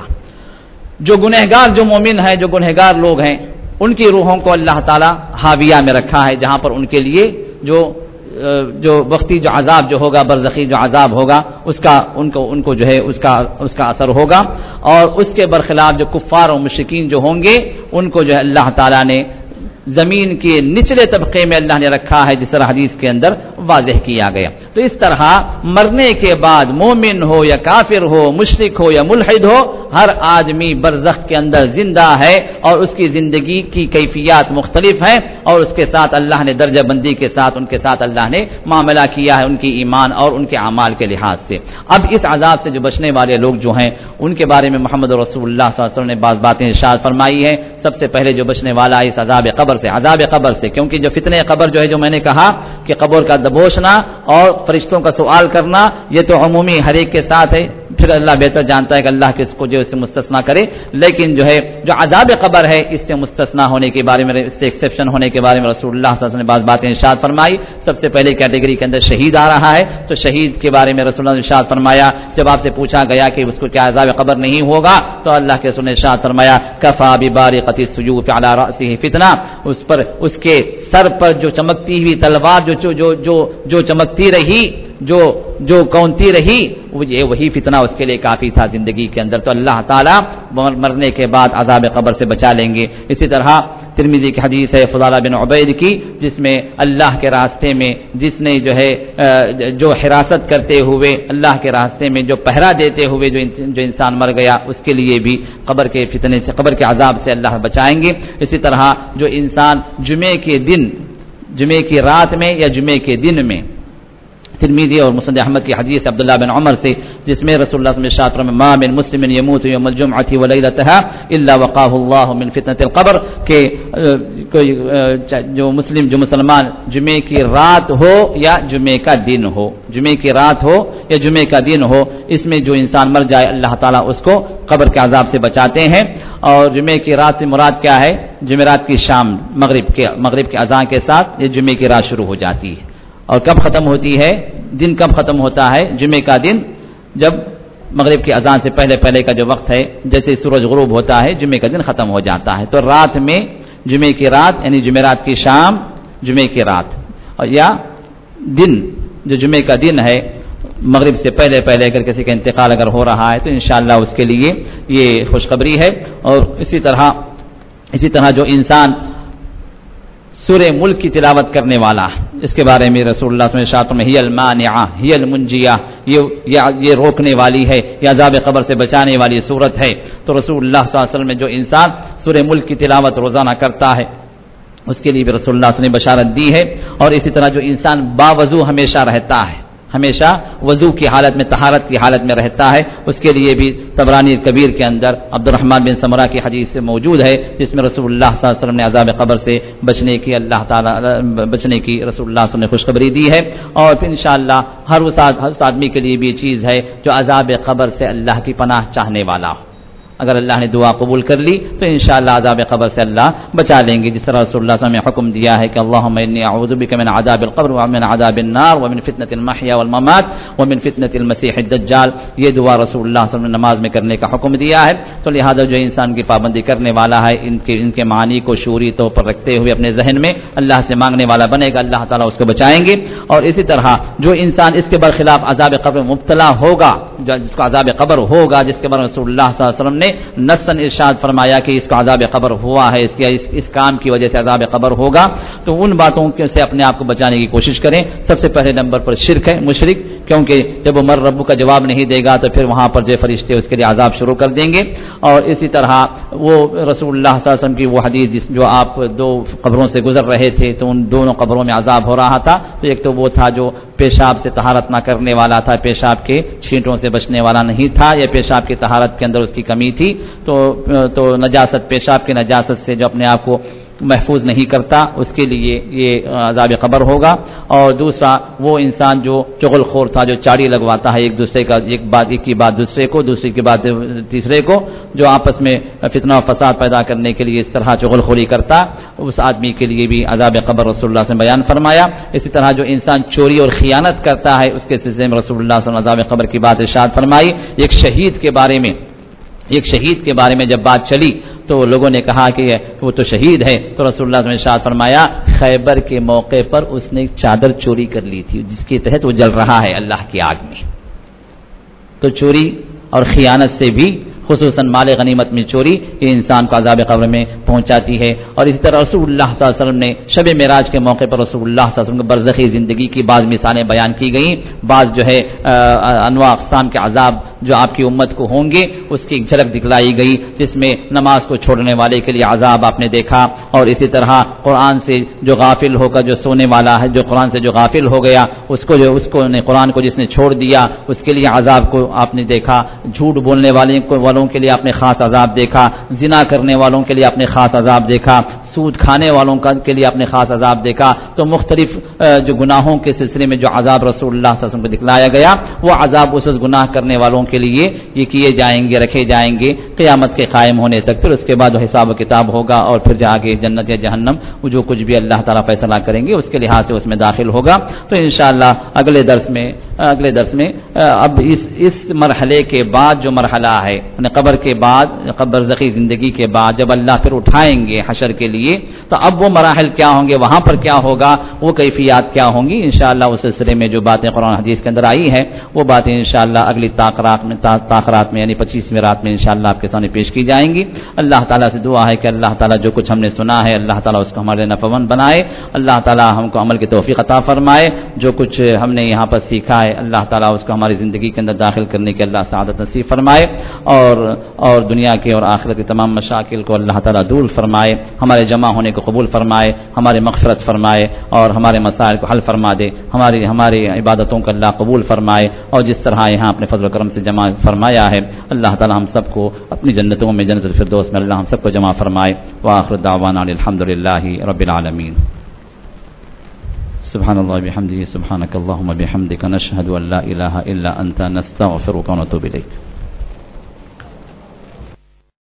جو گنہگار، جو مومن ہیں، جو گنہگار لوگ ہیں، ان کی روحوں کو اللہ تعالیٰ حاویہ میں رکھا ہے، جہاں پر ان کے لیے جو جو وقتی جو عذاب جو ہوگا، برزخی جو عذاب ہوگا، اس کا، ان کو ان کو جو ہے، اس کا اس کا اثر ہوگا۔ اور اس کے برخلاف جو کفار و مشکین جو ہوں گے، ان کو جو ہے اللہ تعالیٰ نے زمین کے نچلے طبقے میں اللہ نے رکھا ہے، جس طرح حدیث کے اندر واضح کیا گیا۔ تو اس طرح مرنے کے بعد مومن ہو یا کافر ہو مشرق ہو یا ملحد ہو، ہر آدمی برزخ کے اندر زندہ ہے اور اس کی زندگی کی کیفیات مختلف ہیں اور اس کے ساتھ اللہ نے درجہ بندی کے ساتھ، ان کے ساتھ اللہ نے معاملہ کیا ہے ان کی ایمان اور ان کے اعمال کے لحاظ سے۔ اب اس عذاب سے جو بچنے والے لوگ جو ہیں، ان کے بارے میں محمد رسول اللہ صلی اللہ علیہ وسلم نے بعض باتیں ارشاد فرمائی ہیں۔ سب سے پہلے جو بچنے والا اس عذاب قبر سے، عذاب قبر سے، کیونکہ جو فتنے قبر جو ہے جو میں نے کہا کہ قبر کا دبوشنا اور فرشتوں کا سوال کرنا، یہ تو عمومی ہر ایک کے ساتھ ہے۔ پھر اللہ بہتر جانتا ہے کہ اللہ کس کو جو اس سے مستثنا کرے، لیکن جو ہے، جو عذاب قبر ہے، اس سے مستثنا ہونے کے بارے میں، اس سے ایکسیپشن ہونے کے بارے میں رسول اللہ صلی اللہ علیہ وسلم نے بعض باتیں ارشاد فرمائی۔ سب سے پہلے کیٹیگری کے اندر شہید آ رہا ہے۔ تو شہید کے بارے میں رسول اللہ نے ارشاد فرمایا۔ جب آپ سے پوچھا گیا کہ اس کو کیا عذاب قبر نہیں ہوگا، تو اللہ کے رسول نے ارشاد فرمایا، کفا بباری قطی سجوف علی رأسه فتنہ۔ اس پر، اس کے سر پر جو چمکتی ہوئی تلوار جو جو جو جو چمکتی رہی جو جو کونتی رہی یہ وہی فتنہ اس کے لیے کافی تھا زندگی کے اندر۔ تو اللہ تعالیٰ مرنے کے بعد عذاب قبر سے بچا لیں گے۔ اسی طرح ترمیزی کی حدیث ہے فضالہ بن عبید کی، جس میں اللہ کے راستے میں جس نے جو ہے جو حراست کرتے ہوئے، اللہ کے راستے میں جو پہرا دیتے ہوئے جو جو انسان مر گیا، اس کے لیے بھی قبر کے فتنے سے، قبر کے عذاب سے اللہ بچائیں گے۔ اسی طرح جو انسان جمعے کے دن، جمعے کی رات میں یا جمعے کے دن میں ترمیزی اور مسند احمد کی حدیث عبداللہ بن عمر سے، جس میں رسول اللہ صلی اللہ علیہ ما من مسلم يموت يوم الجمعه وليلتها الا وقاه الله من فتنه القبر کہ کوئی جو مسلم، جو مسلمان جمعے کی رات ہو یا جمعے کا دن ہو جمعے کی رات ہو یا جمعے کا دن ہو، اس میں جو انسان مر جائے اللہ تعالیٰ اس کو قبر کے عذاب سے بچاتے ہیں۔ اور جمعے کی رات سے مراد کیا ہے؟ جمعرات کی شام، مغرب کے مغرب کے اذان کے ساتھ یہ جمعے کی رات شروع ہو جاتی ہے۔ اور کب ختم ہوتی ہے؟ دن کب ختم ہوتا ہے؟ جمعے کا دن، جب مغرب کی اذان سے پہلے پہلے کا جو وقت ہے، جیسے سورج غروب ہوتا ہے، جمعے کا دن ختم ہو جاتا ہے۔ تو رات میں جمعے کی رات یعنی جمعرات کی شام، جمعے کی رات۔ اور یا دن، جو جمعے کا دن ہے، مغرب سے پہلے پہلے اگر کسی کا انتقال اگر ہو رہا ہے، تو انشاءاللہ اس کے لیے یہ خوشخبری ہے۔ اور اسی طرح اسی طرح جو انسان سورہ ملک کی تلاوت کرنے والا۔ اس کے بارے میں رسول اللہ صلی اللہ علیہ ہی المانعہ، ہی المنجیہ، یہ یہ روکنے والی ہے، یہ عذاب قبر سے بچانے والی صورت ہے۔ تو رسول اللہ صلی اللہ علیہ وسلم میں جو انسان سورہ ملک کی تلاوت روزانہ کرتا ہے، اس کے لیے بھی رسول اللہ صلی اللہ علیہ وسلم نے بشارت دی ہے۔ اور اسی طرح جو انسان باوضو ہمیشہ رہتا ہے ہمیشہ وضو کی حالت میں تہارت کی حالت میں رہتا ہے۔ اس کے لیے بھی تبرانی کبیر کے اندر عبد الرحمٰن بن سمرہ کی حدیث سے موجود ہے، جس میں رسول اللہ صلی اللہ علیہ وسلم نے عذاب قبر سے بچنے کی اللہ تعالیٰ، بچنے کی رسول اللہ صلی اللہ علیہ وسلم نے خوشخبری دی ہے۔ اور پھر انشاءاللہ ہر اس آدمی کے لیے بھی یہ چیز ہے جو عذاب قبر سے اللہ کی پناہ چاہنے والا ہو۔ اگر اللہ نے دعا قبول کر لی تو انشاءاللہ عذاب قبر سے اللہ بچا لیں گے۔ جس طرح رسول اللہ صلی اللہ علیہ وسلم نے حکم دیا ہے کہ اللہم انی اعوذ بک من عذاب القبر ومن عذاب النار ومن فتنة المحیا والممات ومن فتنة المسیح الدجال۔ یہ دعا رسول اللہ صلی اللہ علیہ وسلم نے نماز میں کرنے کا حکم دیا ہے۔ تو لہذا جو انسان کی پابندی کرنے والا ہے، ان کے ان کے معنی کو شوری طور پر رکھتے ہوئے اپنے ذہن میں اللہ سے مانگنے والا بنے گا۔ اللہ تعالیٰ اس کو بچائیں گے۔ اور اسی طرح جو انسان اس کے برخلاف عذاب قبر مبتلا ہوگا جس کو عذاب قبر ہوگا، جس کے بر رسول اللہ صلی اللہ علیہ وسلم نے نسن ارشاد فرمایا کہ اس کا عذاب قبر ہوا ہے اس اس, اس کام کی وجہ سے عذاب قبر ہوگا۔ تو ان باتوں سے اپنے آپ کو بچانے کی کوشش کریں۔ سب سے پہلے نمبر پر شرک ہے مشرق کیونکہ جب وہ مر ربو کا جواب نہیں دے گا تو پھر وہاں پر جو فرشتے اس کے لیے عذاب شروع کر دیں گے۔ اور اسی طرح وہ رسول اللہ صلی اللہ علیہ وسلم کی وہ حدیث جس جو آپ دو قبروں سے گزر رہے تھے تو ان دونوں قبروں میں عذاب ہو رہا تھا۔ تو ایک تو وہ تھا جو پیشاب سے تہارت نہ کرنے والا تھا، پیشاب کے چھینٹوں سے بچنے والا نہیں تھا، یا پیشاب کی تہارت کے اندر اس کی کمی تھی۔ تو تو نجاست، پیشاب کی نجاست سے جو اپنے آپ کو محفوظ نہیں کرتا، اس کے لیے یہ عذاب قبر ہوگا۔ اور دوسرا، وہ انسان جو چغل خور تھا، جو چاڑی لگواتا ہے، ایک دوسرے کا، ایک بات، ایک کی بات دوسرے کو، دوسری کی بات تیسرے کو، جو آپس میں فتنہ و فساد پیدا کرنے کے لیے اس طرح چغل خوری کرتا، اس آدمی کے لیے بھی عذاب قبر رسول اللہ سے بیان فرمایا۔ اسی طرح جو انسان چوری اور خیانت کرتا ہے، اس کے سلسلے میں رسول اللہ صلی عذاب قبر کی بات ارشاد فرمائی۔ ایک شہید کے بارے میں، ایک شہید کے بارے میں جب بات چلی تو لوگوں نے کہا کہ وہ تو شہید ہے تو رسول اللہ نے شاد فرمایا، خیبر کے موقع پر اس نے چادر چوری کر لی تھی، جس کے تحت وہ جل رہا ہے اللہ کی آگ میں۔ تو چوری اور خیانت سے بھی، خصوصاً مال غنیمت میں چوری، یہ انسان کو عذاب قبر میں پہنچاتی ہے۔ اور اسی طرح رسول اللہ صلی اللہ علیہ وسلم نے شب معراج کے موقع پر رسول اللہ صلی اللہ علیہ وسلم برزخی زندگی کی بعض مثالیں بیان کی گئیں۔ بعض جو ہے انواع اقسام کے عذاب جو آپ کی امت کو ہوں گے، اس کی ایک جھلک دکھلائی گئی، جس میں نماز کو چھوڑنے والے کے لیے عذاب آپ نے دیکھا۔ اور اسی طرح قرآن سے جو غافل ہو کر جو سونے والا ہے، جو قرآن سے جو غافل ہو گیا، اس کو جو اس کو نے قرآن کو جس نے چھوڑ دیا، اس کے لیے عذاب کو آپ نے دیکھا۔ جھوٹ بولنے والے والوں کے لیے آپ نے خاص عذاب دیکھا۔ زنا کرنے والوں کے لیے آپ نے خاص عذاب دیکھا۔ سود کھانے والوں کا کے لیے آپ نے خاص عذاب دیکھا تو مختلف جو گناہوں کے سلسلے میں جو عذاب رسول اللہ صلی اللہ علیہ وسلم کو دکھلایا گیا، وہ عذاب اس گناہ کرنے والوں کے لیے یہ کیے جائیں گے، رکھے جائیں گے، قیامت کے قائم ہونے تک۔ پھر اس کے بعد حساب و کتاب ہوگا اور پھر جا کے جنت یا جہنم، وہ جو کچھ بھی اللہ تعالیٰ فیصلہ کریں گے، اس کے لحاظ سے اس میں داخل ہوگا۔ تو انشاءاللہ اگلے درس میں، اگلے درس میں اب اس اس مرحلے کے بعد جو مرحلہ ہے یعنی قبر کے بعد، قبر ذخی زندگی کے بعد، جب اللہ پھر اٹھائیں گے حشر کے لیے لیے تو اب وہ مراحل کیا ہوں گے؟ وہاں پر کیا ہوگا؟ وہ کیفیات کیا ہوں گی؟ انشاءاللہ اس سلسلے میں جو باتیں قرآن حدیث کے اندر آئی ہیں، وہ باتیں انشاءاللہ اگلی تاخرات میں تاخرات میں یعنی پچیسویں رات میں انشاءاللہ آپ کے سامنے پیش کی جائیں گی۔ اللہ تعالیٰ سے دعا ہے کہ اللہ تعالیٰ جو کچھ ہم نے سنا ہے، اللہ تعالیٰ اس کو ہمارے نفون بنائے۔ اللہ تعالیٰ ہم کو عمل کی توفیق عطا فرمائے۔ جو کچھ ہم نے یہاں پر سیکھا ہے، اللہ تعالیٰ اس کو ہماری زندگی کے اندر داخل کرنے کے اللہ سعادت نصیب فرمائے۔ اور اور دنیا کے اور آخرت کے تمام مشاکل کو اللہ تعالیٰ دور فرمائے۔ ہمارے جمع ہونے کو قبول فرمائے، ہمارے مغفرت فرمائے اور ہمارے مسائل کو حل فرما دے، ہماری ہماری عبادتوں کو اللہ قبول فرمائے اور جس طرح یہاں اپنے فضل و کرم سے جمع فرمایا ہے، اللہ تعالیٰ ہم سب کو اپنی جنتوں میں جنت الفردوس میں اللہ ہم سب کو جمع فرمائے۔ وآخر دعوانا الحمد للہ رب العالمین۔ سبحان الله بحمده سبحانك اللهم بحمدك نشهد أن لا إله إلا أنت نستغفرك ونتوب إليك